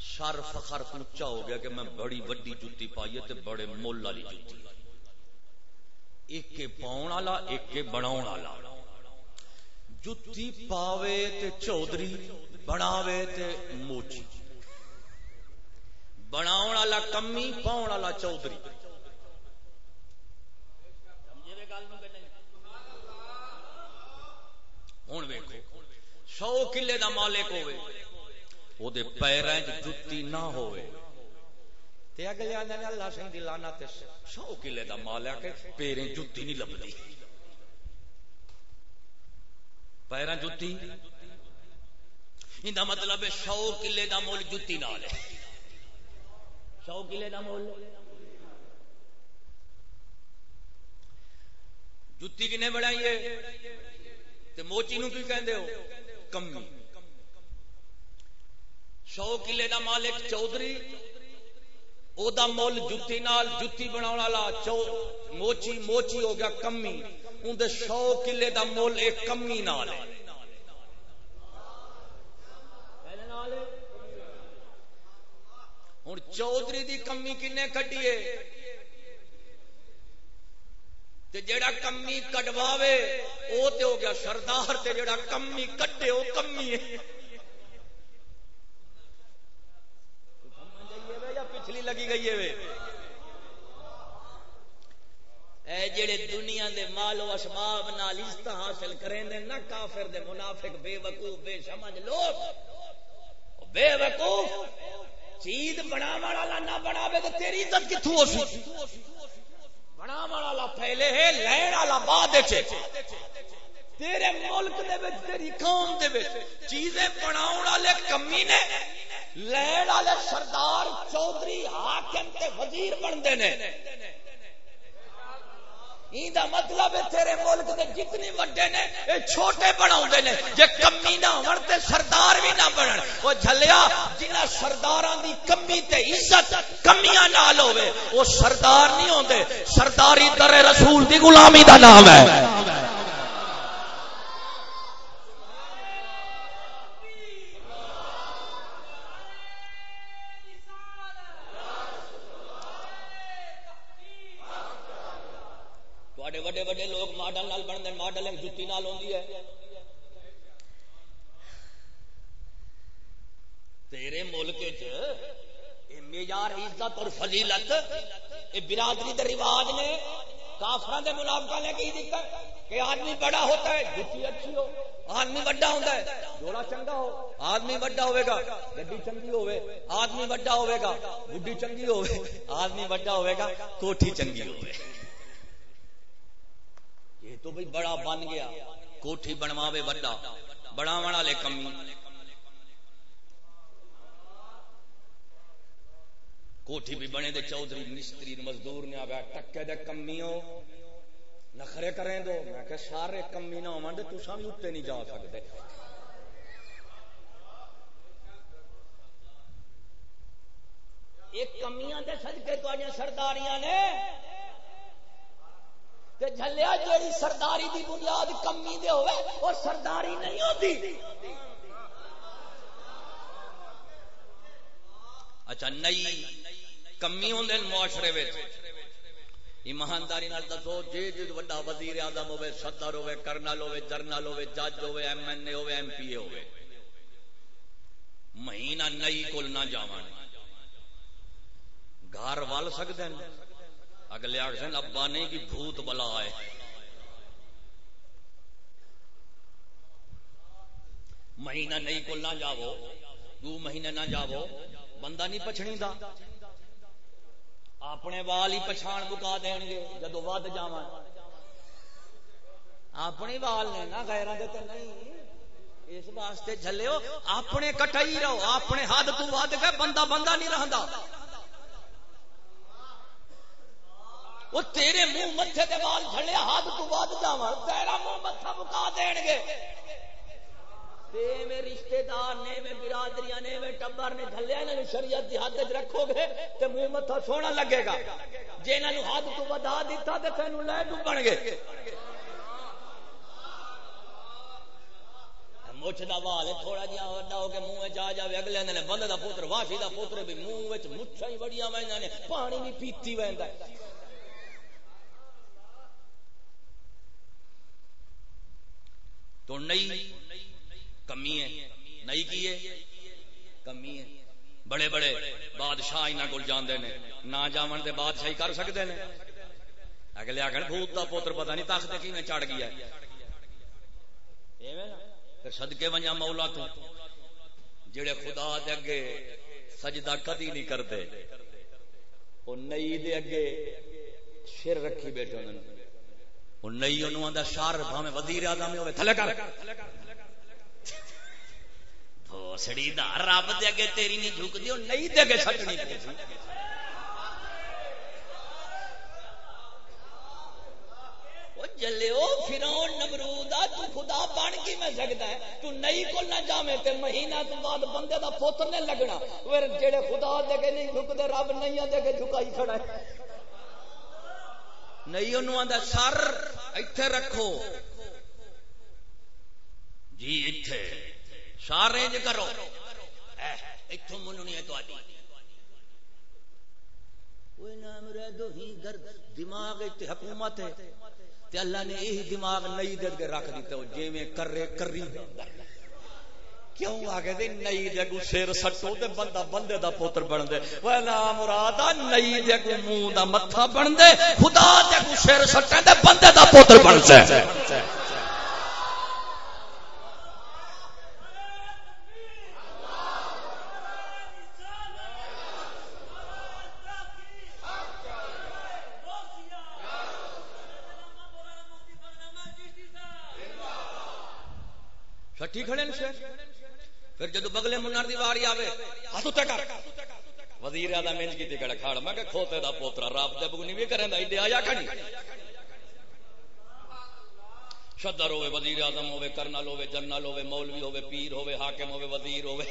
سر فخر اونچا ہو گیا کہ میں بڑی وڈی جتی پائی ہے بڑے مل والی جتی۔ ایک کے پاؤن والا ایک کے بناؤ والا جتی پاوے تے چودھری، بناوے تے موچی۔ بناؤ والا کمی، پاؤن والا چودھری۔ ہوں ویکو سو کلے دا مالک ہوئے وہ پیروں جتی نہ ہوئے تے اگلے آنے نے اللہ سنگھ دی لانا تے سو کلے دا مالک پیریں جتی نہیں لبدی۔ پیروں جتی؟ ان مطلب سو کلے دا مول جتی نہ لے سو کلے دا مول؟ جتی کنے بڑھائی ہے تے موچی نو کی کہندے ہو کمی سو کلے دا مالک چودھری او دا مول جتی نال جتی بناؤ والا موچی موچی ہو گیا کمی ان دے سو کلے دا مول ایک کمی نال ہے ہوں چودھری دی کمی کنے کٹیے تے جڑا کمی کڈواوے، او تے ہو گیا سردار تے جڑا کمی کڈے، او کمی ہے۔ یا پچھلی لگی گئی ہے اے جڑے دنیا دے مال و اسباب نال عزت حاصل کریں دے نہ کافر دے منافق، بے وقوف، بے سمجھ لوگ۔ بے وقوف، چیز بناون والا نہ بناوے تے تیری عزت کتھوں ہو بنا والا پہلے ہے، لین والا بعد تیرے ملک دے وچ، تیری قوم دے وچ۔ چیزیں بناون والے کمی نے، لین والے سردار چودھری حاکم تے وزیر بندے نے۔ ایندا مطلب ہے تیرے ملک دے جتنے وڈے نے، اے چھوٹے بناوندے نے، جے کمی نہ ہون تے سردار بھی نہ بنن۔ او جھلیا جنہاں سرداراں دی کمی تے عزت کمیاں نال ہوے او سردار نہیں ہوندے، سرداری در رسول دی غلامی دا نام ہے وڈے وڈے لوگ ماڈل نال بنتے ماڈل جتی نال ہوندی ہے تیرے ملک معیار عزت اور فضیلت یہ برادری دے رواج نے کافر دے منافقہ نے کی دیتا کہ آدمی بڑا ہوتا ہے، جتی اچھی ہو، آدمی بڑا ہوتا ہے، جوڑا چنگا ہو، آدمی بڑا ہوئے گا، گڈی چنگی ہوئے، آدمی بڑا ہوئے گا بڈی چنگی ہوئے، آدمی بڑا ہوئے گا، کوٹھی چنگی ہوئے۔ یہ تو بھئی بڑا بن گیا، کوٹھی بنواوے بڑا بڑا بڑا لے کمی۔ کوٹھی بھی بنے دے، چودھری مستری مزدور نے آگیا ٹکے دے کمیوں۔ نخرے کریں دو۔ میں کہ سارے کمی نہ ہوں دے تو سامی اتے نہیں جا سکتے۔ ایک کمیاں دے صدقے تو سرداریاں نے۔ تے جھلیا جیڑی سرداری دی بنیاد کمی دے ہوئے وہ سرداری نہیں ہوتی اچھا نئی کمی ہوں معاشرے ایمانداری دسو جی جی وڈا وزیر اعظم ہوے صدر ہوے کرنل ہوے جرنل ہوے جج ہوے ایم این اے ہوے ایم پی اے ہوے مہینہ نئی کول نہ جاون۔ گھر ول سکتے ہیں اگلے آخر ابا نہیں کہ بھوت بلا ہے۔ مہینہ نہیں کو نہ جاو دو مہینے نہ جاو بندہ نہیں پچھنی دا اپنے وال ہی پچھان بکا دین گے، جدو ود جا اپنے وال نے نا غیران دے تے نہیں۔ اس واسطے جھلے اپنے کٹائی رہو، اپنے حد تو ود کے بندہ بندہ نہیں رہندا۔ وہ تیرے منہ متھے دے وال جھلے، حد تو ود جاواں۔ تیرا منہ متھا بکا دین گے۔ تے میں رشتے دار نے میں برادریاں نے میں ٹبر نے جھلیا نے شریعت کی حد وچ رکھو گے تو منہ متھا سونا لگے گا۔ جی انہوں حد تو ودا دیتا تو تینوں لے ڈبن گے۔ مچھ دا وال تھوڑا جہا وڈا ہو کے منہ جا جائے اگلے نے بندے دا پوتر واشی دا پوتر بھی منہ مچھا ہی بڑی وجہ نے، پانی بھی پیتی وہدا تو نہیں کمی ہے نہیں کی ہے؟ کمی ہے۔ بڑے بڑے بادشاہ یہاں کو جانے نے۔ نہ جان دے بادشاہی کر سکتے ہیں اگلے آخر بھوت کا پوتر پتا نہیں تخت کی میں چڑھ گیا ہے۔ ایویں پھر سدکے ونجا مولا تو۔ جڑے خدا دے اگے سجدہ کدی نہیں کرتے وہ نئی دے اگے سر رکھی بیٹھے انہوں وہ نئی انہوں دا شار بھاویں وزیر اعظم ہوے تھلے کر۔ بھوسڑی دا رب دے اگے تیری نہیں جھک دی نہیں دے اگے چھٹنی پی جلو فرون نمرودا تو خدا بن کی میں سکتا ہے۔ تو نہیں کو نہ جامے تے مہینہ تو بعد بندے دا پوتر نے لگنا۔ پھر جڑے خدا دے کے نہیں جھکتے رب نہیں دے کے جھکائی کھڑا ہے۔ نہیں، انہوں آندا سر ایتھے رکھو۔ جی ایتھے۔ شار رینج کرو۔ اتوں مننی ہے دماغ حکومت ہے۔ تے اللہ نے یہی دماغ نئی دے کے رکھ دیتا ہو جی میں کرے، کری۔ کیوں آگے دے؟ نئی دے کو سیر سٹو تے بندہ بندے دا پوتر بن دے۔ وہ نام مرادا نئی دے کو منہ دا متھا بن دے۔ خدا دے کو سیر سٹے تے بندے دا پوتر بن دے۔ سٹھی کھڑے نے پھر جدو بگلے منار دی واری آوے، ہاتھ تے کر۔ وزیر اعظم منج کیتی کڑا کھڑ میں کہ کھوتے دا پوترا رب دے بگنی وی کریندا، ایڈے آیا کھڑی۔ صدر ہوے وزیر اعظم ہوے کرنل ہوے جنرل ہوے مولوی ہوے پیر ہوے حاکم ہوے وزیر ہوے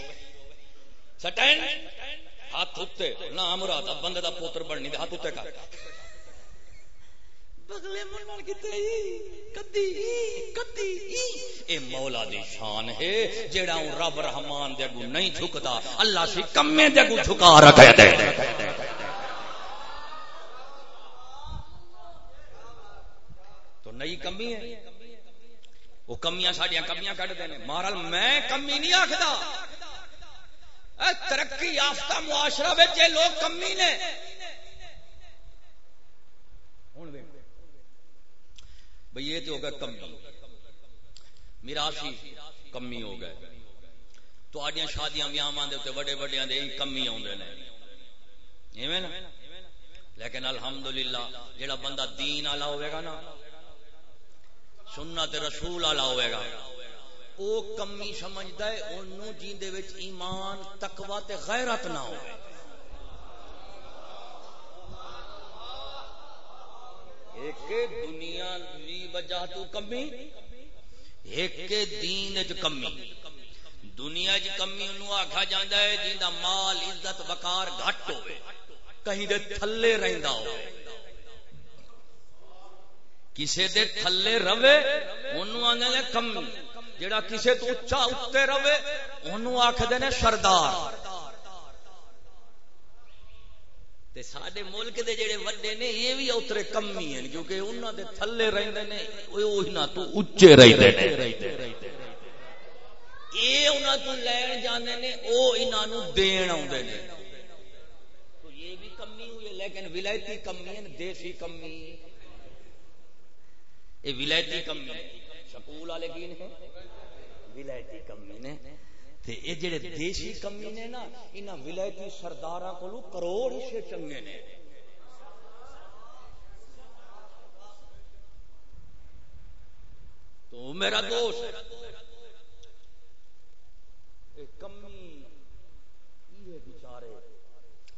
سٹین ہاتھ اتے۔ نہ مراد بندے دا پوتر بننی دے، ہاتھ اتے کر۔ بگلے منن کتے کدی کدی اے مولا دی شان ہے، جیڑا ہوں رب رحمان دے اگوں نہیں جھکدا، اللہ سی کمے دے اگوں جھکا رکھے دے۔ تو نئی کمی ہے۔ وہ کمیاں ساڈیاں کمیاں کڈ دے مارل میں کمی نہیں آکھدا۔ ترقی یافتہ معاشرہ وچ لوگ کمی نے۔ بھئی یہ تو ہو گیا کمی۔ میراسی کمی ہو گئے۔ تو آڈیاں شادیاں بیاواں دے تے بڑے بڑے دے کمی آوندے نے۔ ایویں نا؟ لیکن الحمدللہ جڑا بندہ دین والا ہوے گا نا، سنت رسول والا ہوے گا، او کمی سمجھدا ہے، اونوں جیندے وچ ایمان، تقوی تے غیرت نہ ہوے ایک دنیا دی وجہ تو کمی، ایک دین چ کمی۔ دنیا چ کمی انہوں آکھا جاندا ہے جیندا مال، عزت، وقار گھٹ ہوے کہیں دے تھلے رہندا ہو۔ کسے دے تھلے روے انہوں آنے لے کمی۔ جڑا کسے تو اچھا اتے روے انہوں آکھ دینے سردار۔ تے ساڈے ملک دے جڑے وڈے نے، یہ بھی اوترے کمی ہیں، کیونکہ انہاں دے تھلے رہندے نے اوہی نہ تو اونچے رہندے نے۔ اے انہاں تو لین جاندے نے او انہاں نو دین اوندے نے۔ تو یہ بھی کمی ہوئی لیکن ولایتی کمی ہے دیسی کمی۔ اے ولایتی کمی سکول والے کی نے ولایتی کمی نے۔ تے اے جڑے دیسی کمی نے نا انہاں ولایتی سرداراں کولوں کروڑ حصے چنگے نے۔ تو میرا دوست کمی یہ بیچارے؟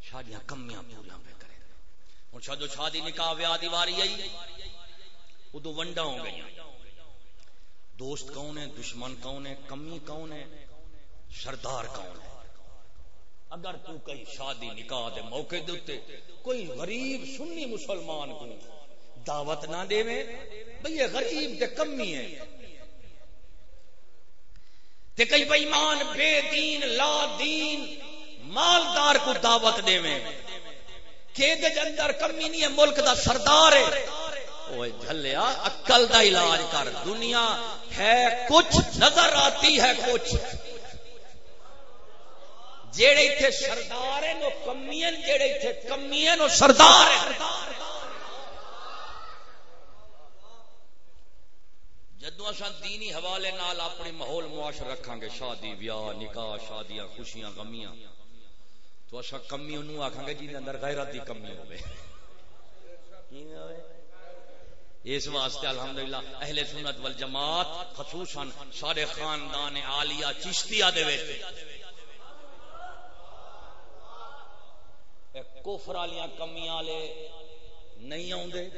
شادیاں کمیاں پوریاں پہ کرے۔ شادو شادی نکاح دی واری آئی ادو ونڈا ہو گئی دوست کون ہے؟ دشمن کون ہے؟ کمی کون ہے؟ سردار کون ہے؟ اگر تو کہیں شادی نکاح دے موقع دے کوئی غریب سنی مسلمان کو دعوت نہ دے بھئی یہ غریب تے کمی ہے۔ تے کئی بےمان بے دین لا دین مالدار کو دعوت دے کہ اندر کمی نہیں ہے، ملک دا سردار ہے۔ جھلیا، عقل دا علاج کر۔ دنیا ہے کچھ، نظر آتی ہے کچھ۔ جیڑے تھے سردار ہیں، وہ کمی جیڑے تھے کمی ہیں وہ سردار ہیں۔ جدو اصا دینی حوالے نال اپنی ماحول معاشر رکھاں گے، شادی بیاہ نکاح، شادیاں، خوشیاں، غمیاں، تو اصا کمی انہوں آکھاں گے جن اندر غیرت دی کمی ہوے اس واسطے الحمدللہ اہل سنت والجماعت خصوصا سارے خاندان عالیہ چشتیہ دے وچ کوفر والی کمیاں والے نہیں آدھے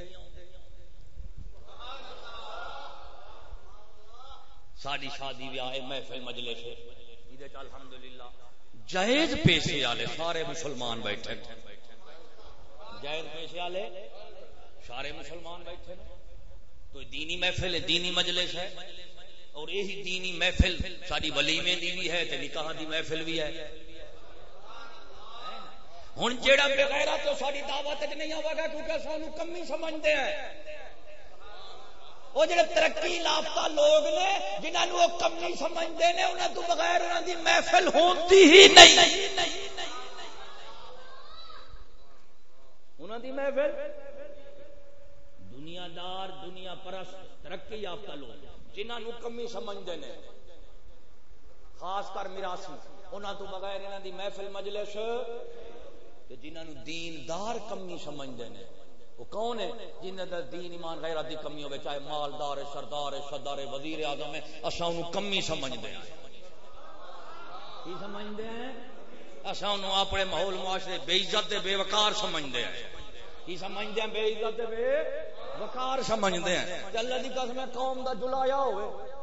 ساری شادی ویاہ محفل مجلے سے الحمدللہ۔ جائز والے سارے مسلمان بیٹھے جائز پیسے والے سارے مسلمان بیٹھے تو دینی محفل ہے، دینی مجلس ہے۔ اور یہی دینی محفل ساری ولیمے دی بھی ہے نکاح دی محفل بھی ہے۔ ہوں جیڑا بغیر تو ساری دعوت نہیں آئے گا کیونکہ سانو کمی سمجھتے ہیں۔ وہ جڑے ترقی لاپتا لوگ نے جنہوں نے وہ کمی سمجھتے ہیں انہوں تو بغیر انہوں کی محفل ہوتی ہی نہیں۔ انہوں کی محفل؟ دنیا دار دنیا پرست ترقی یافتہ لوگ جنہوں کمی سمجھتے ہیں خاص کر میراسی انہوں تو بغیر انہوں کی محفل مجلس جنہوں دین دار کمی سمجھتے ہیں وہ کون ہے؟ جنہیں دا دین ایمان غیر دی کمی ہوئے چاہے مالدار ہے، سردار سردار وزیر اعظم ہے اصا انہوں کمی سمجھتے ہیں۔ کی سمجھتے ہیں؟ اصا انہوں اپنے ماحول معاشرے بے عزت تے بے وقار سمجھتے ہیں۔ کی سمجھتے ہیں؟ بے عزت تے بے وقار سمجھتے ہیں۔ اللہ دی قسم ہے قوم دا جلایا ہوئے۔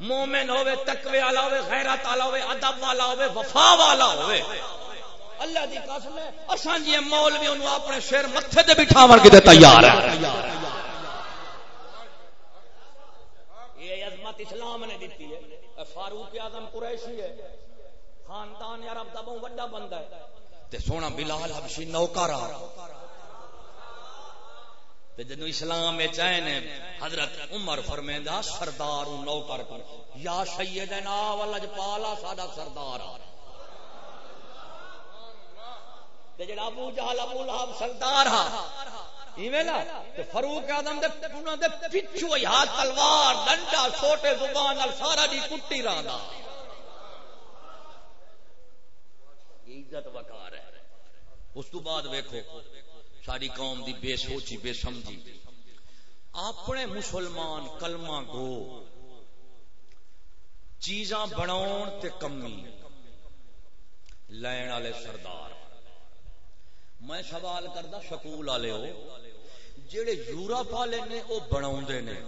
مومن ہوے تقوی والا ہوے غیرت والا ہوے ادب والا ہوے وفا والا ہوے اللہ دی قسم ہے، اساں جی مولوی انہوں اپنے سر متھے تے بٹھاون کے تیار ہے۔ یہ عظمت اسلام نے دیتی ہے۔ فاروق اعظم قریشی ہے۔ خاندان عرب دا بہت بڑا بندہ ہے۔ تے سونا بلال حبشی نوکر آ تے جدو اسلام میں چین حضرت عمر فرمیندہ سردار نوکر کر یا سیدنا ولج پالا ساڈا سردار آ۔ جڑا ابو جہل، ابو لہب سردار ہا فروخ آدم دے، انہاں دے پچھو یا تلوار، ڈنڈا چھوٹے زبان نال سارا جی کٹی رہا عزت وقار ہے۔ اس تو بعد ویکھو ساری قوم دی بے سوچی، بے سمجھی۔ اپنے مسلمان کلمہ گو۔ چیزاں بناؤ تے کمی۔ لین والے سردار۔ میں سوال کردا، سکول والے ہو، جڑے یورپ والے نے وہ بنا نے۔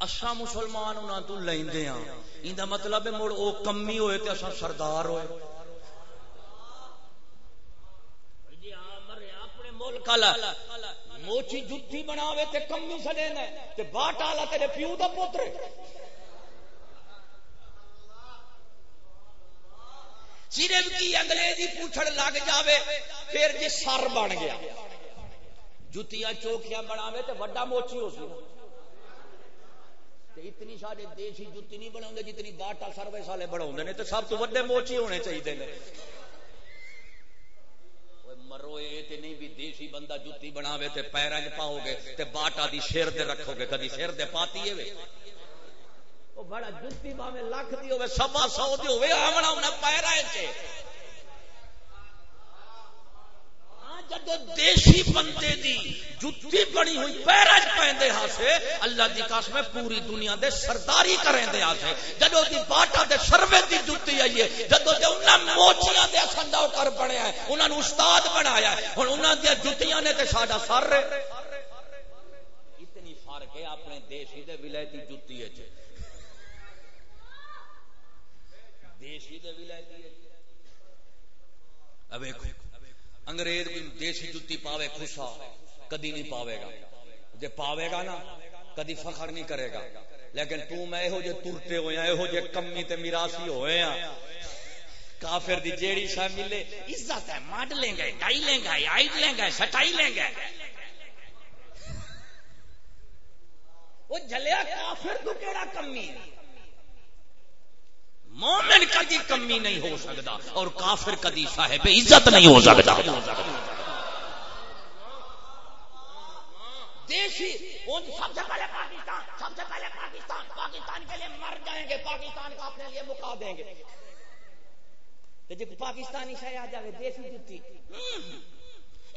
اصا مسلمان انہوں تو لیندے ہاں۔ ان مطلب ہے مڑ وہ کمی ہوئے تے اصا سردار ہوئے۔ موچی جتی بناوے تے کمی سڑے نے۔ تے باٹ آلا تیرے پیو دا پوتر صرف کی انگریزی پوچھڑ لگ جاوے، پھر جی سر بن گیا۔ جتیاں چوکیاں بناوے تے وڈا موچی ہو سی اتنی سارے دیسی جتی نہیں بنا جتنی باٹا سروس والے بنا تو سب تو وڈے موچی ہونے چاہیے مرو یہ تے نہیں بھی دیسی بندہ جتی بناوے تے پیراں وچ پاؤ گے تے باٹا دی سر تے رکھو گے کدی سر دے پاتی ہے او بڑا جتی باویں لاکھ دی ہوے سوا سو دی ہوے آونا انہاں پیراں وچ جب دیسی بندے دی جتی بنی ہوئی پیرج پہندے ہاسے، اللہ دی قسم پوری دنیا دے سرداری کریں دے ہاسے۔ جدو دی باٹا دے سروے دی جتی آئی ہے، جدو دے انہاں موچیاں دے سنڈا کر بنیا ہے، انہاں استاد بنایا ہے۔ ہن انہاں دی جتیاں نے تے ساڈا سر اتنی فرق ہے اپنے دیسی دے ولایتی جتی ہے دیسی دے ولایتی ہے اب انگریز بھی دیسی جتی پاوے خوشا کدی نہیں پاوے گا۔ جے پاوے گا نا، کدی فخر نہیں کرے گا۔ لیکن تو میں یہو جے ترتے ہوئے ہیں یہو جے کمی تے میراسی ہوئے ہیں کافر دی جیڑی شاہ ملے، عزت ہے ماڈ لیں گے، ڈائی لیں گے آئیڈ لیں گے، سٹائی لیں گے۔ وہ جلیا کافر تو کیڑا کمی ہے؟ مومن کدی کمی نہیں ہو سکتا اور کافر کدی صاحب عزت نہیں ہو سکتا۔ دیشی سب سے پہلے پاکستان، سب سے پہلے پاکستان پاکستان کے لیے مر جائیں گے، پاکستان کو اپنے لیے مکا دیں گے۔ جی پاکستانی شاید آ جائے، دیسی جتی۔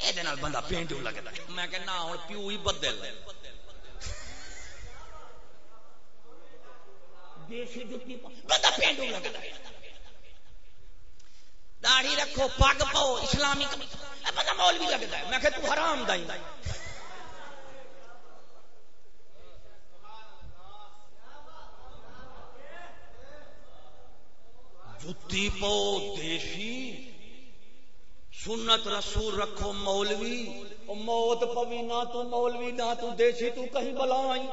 یہ بندہ پینٹو لگتا میں کہنا ہوں، پیو ہی بدل۔ دیسی جتی بندہ پینڈو لگ داڑھی رکھو، پگ پاؤ، اسلامی بندہ مول بھی لگتا ہے۔ میں کہ تو حرام دائی جتی پو دیشی سنت رسول رکھو مولوی۔ موت پوی، نہ تو مولوی، نہ تو دیشی تو کہیں بلا آئی۔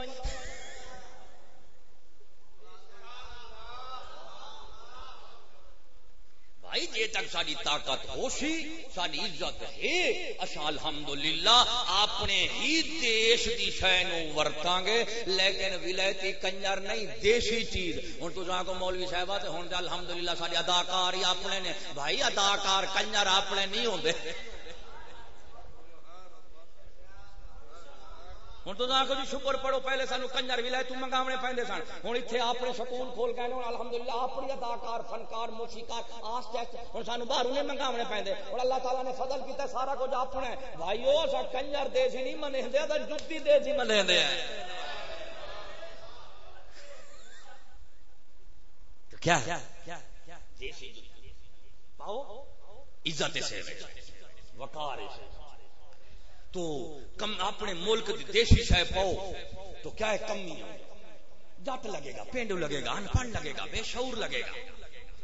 بھائی جی تک ساری طاقت ہو سی ساری عزت ہے اچھا الحمدللہ اپنے ہی دیش دی شے نو ورتاں گے۔ لیکن ولایتی کنجر نہیں، دیسی چیز۔ ہن تو جاں کو مولوی صاحب تے ہن تے الحمدللہ ساری اداکار ہی اپنے نے۔ بھائی، اداکار کنجر اپنے نہیں ہوندے۔ ہوں تو آخو جی شکر پڑھو، پہلے سانو کنجر بھی لے تو منگاونے پہنتے سن۔ ہوں اتنے اپنے سکول کھول گئے ہوں، الحمدللہ اپنی اداکار، فنکار، موسیقار آس ٹیسٹ ہوں سانو باہر نہیں منگاونے پہنتے اور اللہ تعالیٰ نے فضل کیتا سارا کچھ اپنا ہے بھائی وہ سا کنجر دیسی نہیں منے دے تو جتی دیسی منے دے کیا دیسی پاؤ، عزت سے وقار سے۔ تو کم اپنے ملک دی دیشی شہ پاؤ، تو کیا ہے کمی؟ جٹ لگے گا، پینڈو لگے گا ان پڑھ لگے گا، بے شعور لگے گا،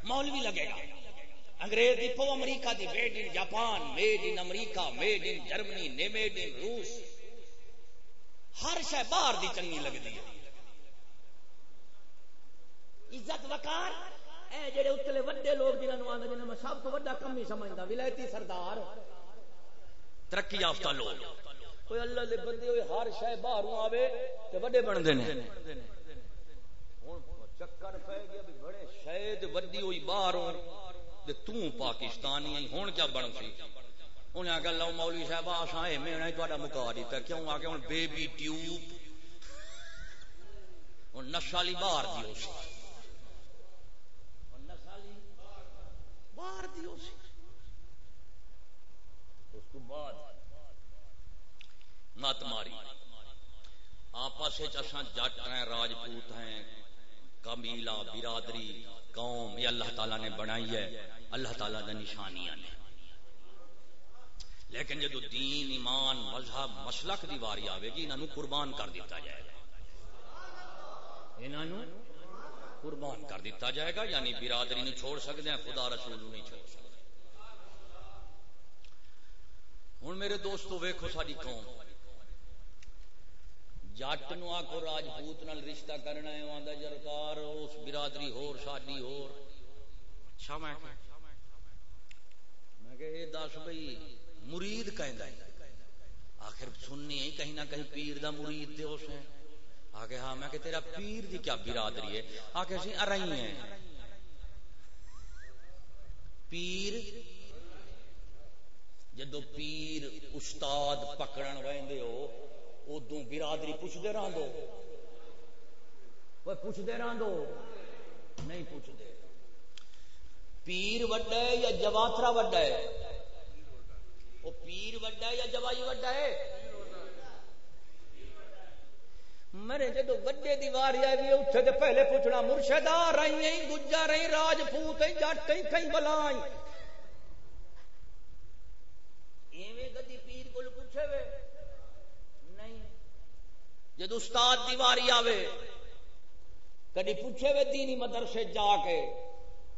مولوی لگے گا۔ انگریز دی پو America the made in Japan made in America made in Germany نے میڈ ان روس۔ ہر شہ باہر دی چنگی لگ دی عزت وقار، اے جڑے اتلے وڈے لوگ جنہاں نو آندا جنہاں میں سب تو وڈا کمی سمجھدا، ولایتی سردار۔ ترقی یافتہ لوگ۔ کوئی اللہ دے بندے ہوئے ہر شے آوے تے بڑے بندے نے۔ ہن چکر پے گیا بھی بڑے شاید وڈی ہوئی تے تو پاکستانی ہن کیا بن سی؟ انہیں اللہ مولوی صاحب آساں اے میں نے تہاڈا مکا دیتا کیوں؟ آگے ہن بیبی ٹیوب۔ ہن نشالی باہر دیو سی نشالی باہر دیو سی بعد مت ماری۔ آپس جٹ ہیں، راجپوت ہیں کمیلا برادری، قوم، یہ اللہ تعالیٰ نے بنائی ہے۔ اللہ تعالیٰ نے نشانیاں نے۔ لیکن جدو دین، ایمان، مذہب، مسلک دی واری آئے گی انہوں قربان کر دیتا جائے گا۔ انہوں قربان کر دیتا جائے گا یعنی برادری نہیں چھوڑ سکتے ہیں، خدا رسول نہیں چھوڑ سکتے ہوں میرے دوستو ویکو ساری قوم۔ جٹ نو آخو راجپوت نال رشتہ کرنا ہے آدھا جرکار اس برادری ہور شادی ہور۔ اچھا میں میں کہ یہ دس بھائی مرید کہ آخر سننی ہے کہیں نہ کہیں پیر دا مرید دے اس نے آگے ہاں میں کہ تیرا پیر دی کیا برادری ہے؟ آگے سی ارئی ہیں۔ پیر جدو پیر استاد پکڑن وے ہو ادو برادری پوچھتے رہو پوچھتے رہو نہیں پوچھتے پیر وڈا ہے یا جواترا وڈا ہے؟ وہ پیر وڈا ہے یا جوائی وڈا ہے؟ مرے جدو وڈے دیواری آئی بھی اتھے دے پہلے پوچھنا مرشدہ رہی ہیں گجا رہی راجپوت ہیں جٹ ہیں کہیں بلائیں ایویں گدی پیر کو پوچھے وے۔ نہیں۔ جد استاد دیواری آوے، کدی پوچھے وے دینی مدرسے جا کے،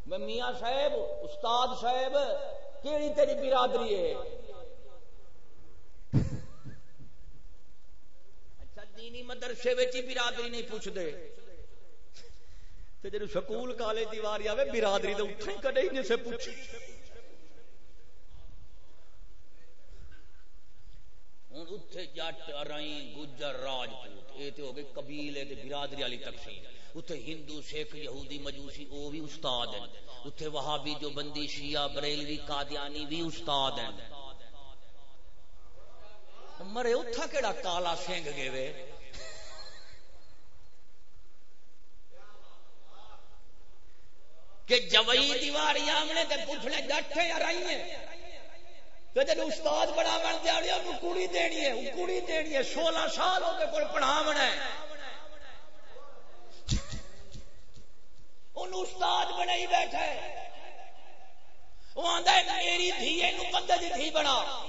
میں میاں صاحب، استاد صاحب، کیڑی تیری برادری ہے؟ اچھا دینی مدرسے ہی برادری نہیں پوچھ دے جی سکول کالج دیواری آئے برادری تو اٹھے کدے ہی نہیں سے پوچھ ہوں اتنے جٹ ارائی گجر، راجپوت یہ تو ہو گئی قبیلے دے برادری والی تقسیم۔ اتنے ہندو، سکھ، یہودی، مجوسی وہ بھی استاد ہیں۔ اتنے وہابی جو بندی شیعہ، بریلوی، قادیانی بھی استاد ہیں۔ مرے، اتھا کیڑا کالا سنگ گے وے؟ کہ جوئی دیواری آمنے تے پوچھنے ڈٹھے یا رہی ہیں۔ تو جب استاد بڑا بن دیا کڑی دینی ہے، کڑی دینی ہے، سولہ سال ہو گئے پڑھاونا ہے۔ ان استاد بنائی بیٹھا ہے۔ وہ آدھا میری دھی بندے کی دھی بنا۔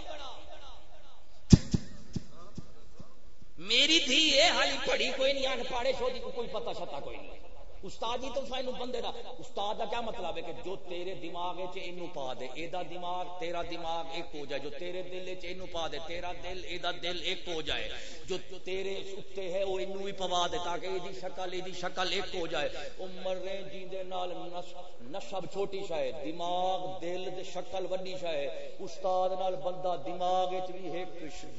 میری دھی ہے، ہالی پڑھی کوئی نہیں آن پاڑے سو دی کوئی پتہ شتا کوئی نہیں۔ استاد ہی تو سائنو بندے دا۔ استاد دا کیا مطلب ہے کہ جو تیرے دماغ وچ اینو پا دے اے دا دماغ، تیرا دماغ ایک ہو جائے۔ جو تیرے دل وچ اینو پا دے، تیرا دل اے دا دل ایک ہو جائے۔ جو تیرے اوتے ہے، او اینو بھی پوا دے تاکہ اے دی شکل اے دی شکل ایک ہو جائے۔ عمر رے جیندے نال نسب چھوٹی شے، دماغ، دل دے شکل وڈی شے۔ استاد نال بندہ دماغ وچ بھی ایک،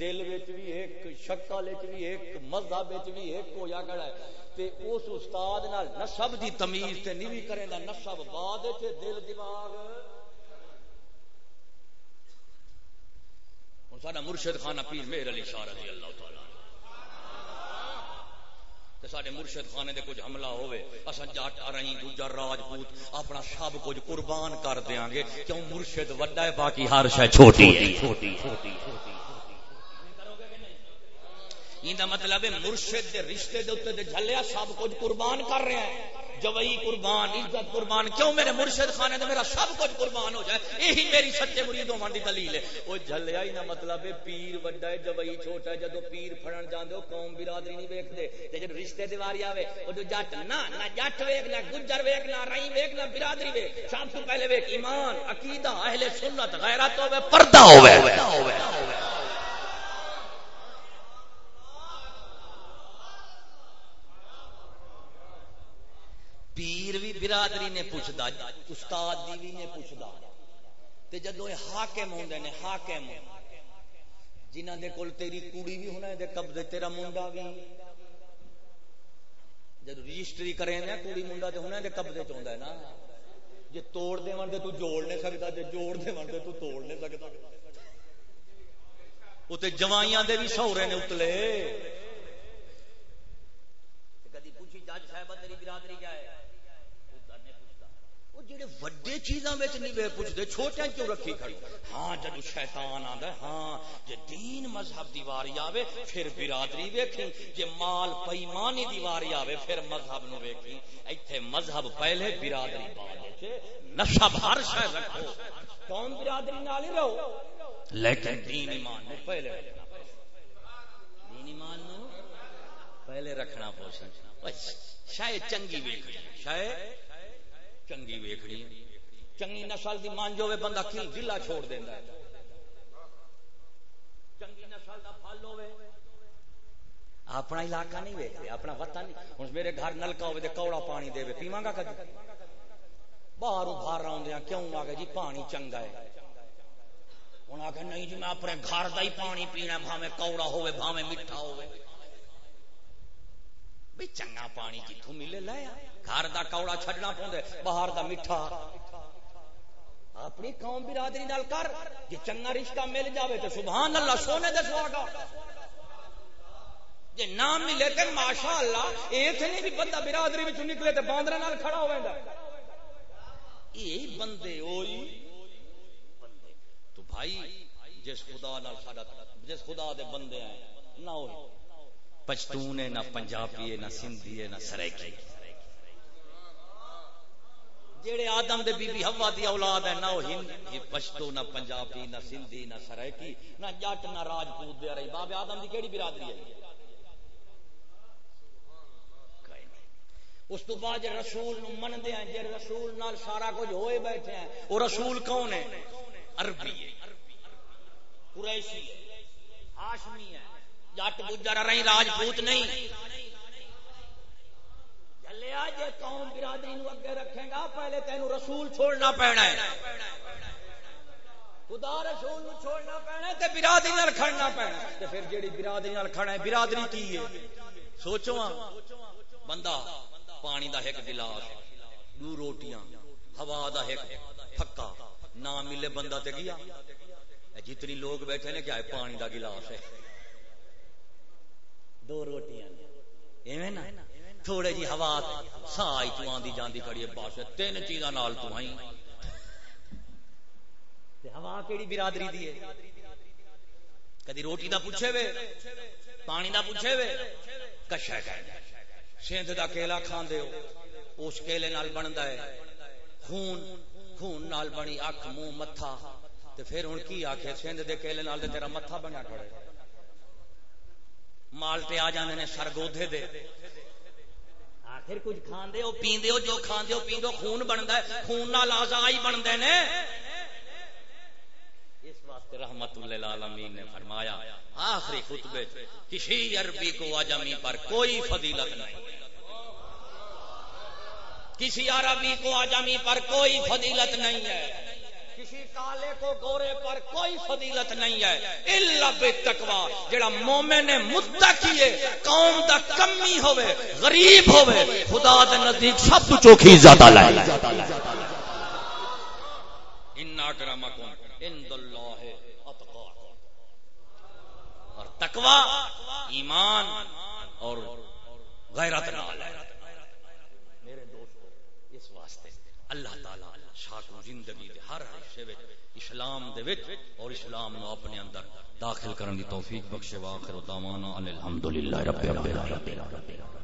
دل وچ بھی ایک، شکل وچ بھی ایک، مذہب وچ بھی ایک ہو جا کڑا ہے۔ تے اس استاد نال نسب دی تمیز تے نیوی کریں دا نسب بعد تے دل دماغ۔ ہن ساڈا مرشد خانہ پیر مہر علی شاہ رضی اللہ تعالی تے ساڈے مرشد خانے دے کچھ حملہ ہوئے اساں جٹ رہی گجر راجپوت، اپنا سب کچھ قربان کر دیاں گے۔ کیوں مرشد وڈا ہے، باقی ہر شے چھوٹی ہے۔ چھوٹی چھوٹی چھوٹی یہ مطلب ہے مرشد دے رشتے دے اتنے جھلیا سب کچھ قربان کر رہے ہیں۔ جوئی قربان، عزت قربان۔ کیوں میرے مرشد خانے دے میرا سب کچھ قربان ہو جائے؟ یہی میری سچے مرید ہونے کی دلیل ہے۔ وہ جھلیا ہی نہ مطلب ہے پیر وڈا ہے، جوئی چھوٹا ہے۔ جدو پیر پھڑن جاندے ہو قوم برادری نہیں ویکھدے۔ تے جب رشتے دیواری آوے او جو جٹ، نہ نہ جٹ ویکھ، نہ گجر ویکھ، نہ رائی ویکھ، نہ برادری ویکھ۔ سب تو پہلے ویکھ، ایمان، عقیدہ، اہل سنت، غیرت ہوے پردہ ہوے پیر بھی برادری نے پوچھتا استاد دی بھی نے پوچھتا تے جدو یہ حاکم ہوندے نے، حاکم، جنہاں دے کول تیری کوڑی بھی ہونا دے قبضے تیرا منڈا بھی جب رجسٹری کریں نا کوڑی منڈا تے ہونا دے قبضے چ ہوندا ہے نا۔ جے توڑ دے ون تے تو جوڑ نہیں سکدا، جے جوڑ دے ون تے تو توڑ نہیں سکدا۔ اوتے جوائیاں دے بھی سہورے نے اتلے۔ کدی پوچھی، جج صاحب تیری برادری کیا ہے؟ وڈے چیزاں وچ نہیں وے پوچھدے چھوٹے کیوں رکھی کھڑی؟ ہاں جدو شیطان آندا ہاں جے دین مذہب دیواری آوے، پھر برادری ویکھی، جے مال پیمانی دیواری آوے، پھر مذہب نو ویکھی۔ ایتھے مذہب پہلے، برادری بعد وچ۔ نسب ہر شے رکھو۔ قوم برادری نال ہی رہو؟ لیکن دین ایمان نو پہلے رکھنا دین ایمان نو پہلے رکھنا پوچھنا شاید چنگی ویکھنی شاید چنگی ویکھنی چنگی نسل دی مان جو بندہ کل ضلع چھوڑ دینا ہے؟ چنگی نسل دا پھل ہوے۔ اپنا علاقہ نہیں ویکھتے اپنا وطن نہیں۔ ہن میرے گھر نلکا ہوے تے کوڑا پانی دے پیواں گا کدی؟ باہر باہر آدھے ہاں، کیوں آ جی پانی چنگا ہے؟ ہوں آ نہیں جی میں اپنے گھر کا ہی پانی پینا بھاوے کوڑا ہوے بھاوے میٹھا ہوے۔ بھی چنگا پانی جتوں ملے لایا گھر دا کوڑا چھڈنا پوندے باہر دا میٹھا اپنی قوم برادری نال کر جے چنگا رشتہ مل جاوے تو سبحان اللہ سونے دے سواگا جے نہ ملے تے ماشاءاللہ ایتھے نہیں بھی بندہ برادری وچ نکلے تے باندرے نال کھڑا ہو اے بندے اوئی بندے تو بھائی جس خدا نال ساڈا جس خدا دے بندے ہیں نہ ہوئی پشتون ہے نہ پنجابی ہے، نہ سندھی ہے، نہ سرائکی جیڑے آدم دے بی بی ہوا دی اولاد ہے، نہ وہ ہند پشتو، نہ پنجابی، نہ سندھی، نہ سرائکی نہ جٹ، نہ راجپوت دے رہی بابے آدم دی کیڑی برادری ہے؟ اس تو بعد رسول نو من دے ہیں، جے رسول نال سارا کچھ ہوئے بیٹھے ہیں، وہ رسول کون ہے؟ عربی ہے۔ قریشی ہے۔ ہاشمی ہے۔ جٹ گجر رہی راجپوت نہیں لیا جے قوم برادری نو اگے رکھے گا پہلے تینو رسول چھوڑنا پینا ہے خدا رسول نو چھوڑنا پینا تے برادری نال کھڑنا پینا تے پھر جیڑی برادری نال کھڑا ہے برادری کی ہے سوچو بندہ پانی دا ایک گلاس دو روٹیاں ہوا دا ایک پھکا نہ ملے بندہ تے گیا جتنی لوگ بیٹھے نے کیا ہے پانی دا گلاس ہے دو روٹیاں ایویں نا؟ تھوڑے جی ہوا سائی تو آندی جاندی کھڑی ہے بس تین چیزاں نال تو آئی ہوا کیڑی برادری دی ہے؟ کدی روٹی دا پوچھے وے، پانی دا پوچھے وے؟ کشا سندھ دا کیلا کھاندے ہو، اس کیلے نال بندا ہے۔ خون خون نال بنی، اکھ منہ متھا۔ تے پھر ہن کی آکھے سندھ دے کیلے نال تے تیرا متھا بنیا کھڑے مالٹے آ جاندے نے سرگودھے دے۔ آخر کچھ کھاندے ہو پیندے ہو جو کھاندے ہو پیندے ہو خون بندا ہے، خون نال اعضاء بندے نے۔ اس واسطے رحمت للعالمین نے فرمایا، آخری خطبے کسی عربی کو اجمی پر کوئی فضیلت نہیں۔ کسی عربی کو اجمی پر کوئی فضیلت نہیں ہے۔ کسی کالے کو گورے پر کوئی فضیلت نہیں ہے۔ الا بتقوا جڑا مومن نے متقی ہے قوم دا کمی ہوے غریب ہوے خدا دے نزدیک سب تو چوکھی زیادہ لائے۔ ان اکرمکم عند اللہ اتقاکم اور تقوا ایمان اور غیرت نال۔ ہے میرے دوستو، اس واسطے اللہ تعالی شاکو زندگی دے ہر حصے وچ اسلام دے وچ اور اسلام نو اپنے اندر داخل کرن دی توفیق بخشے واخر دعوانا الحمدللہ رب العالمین.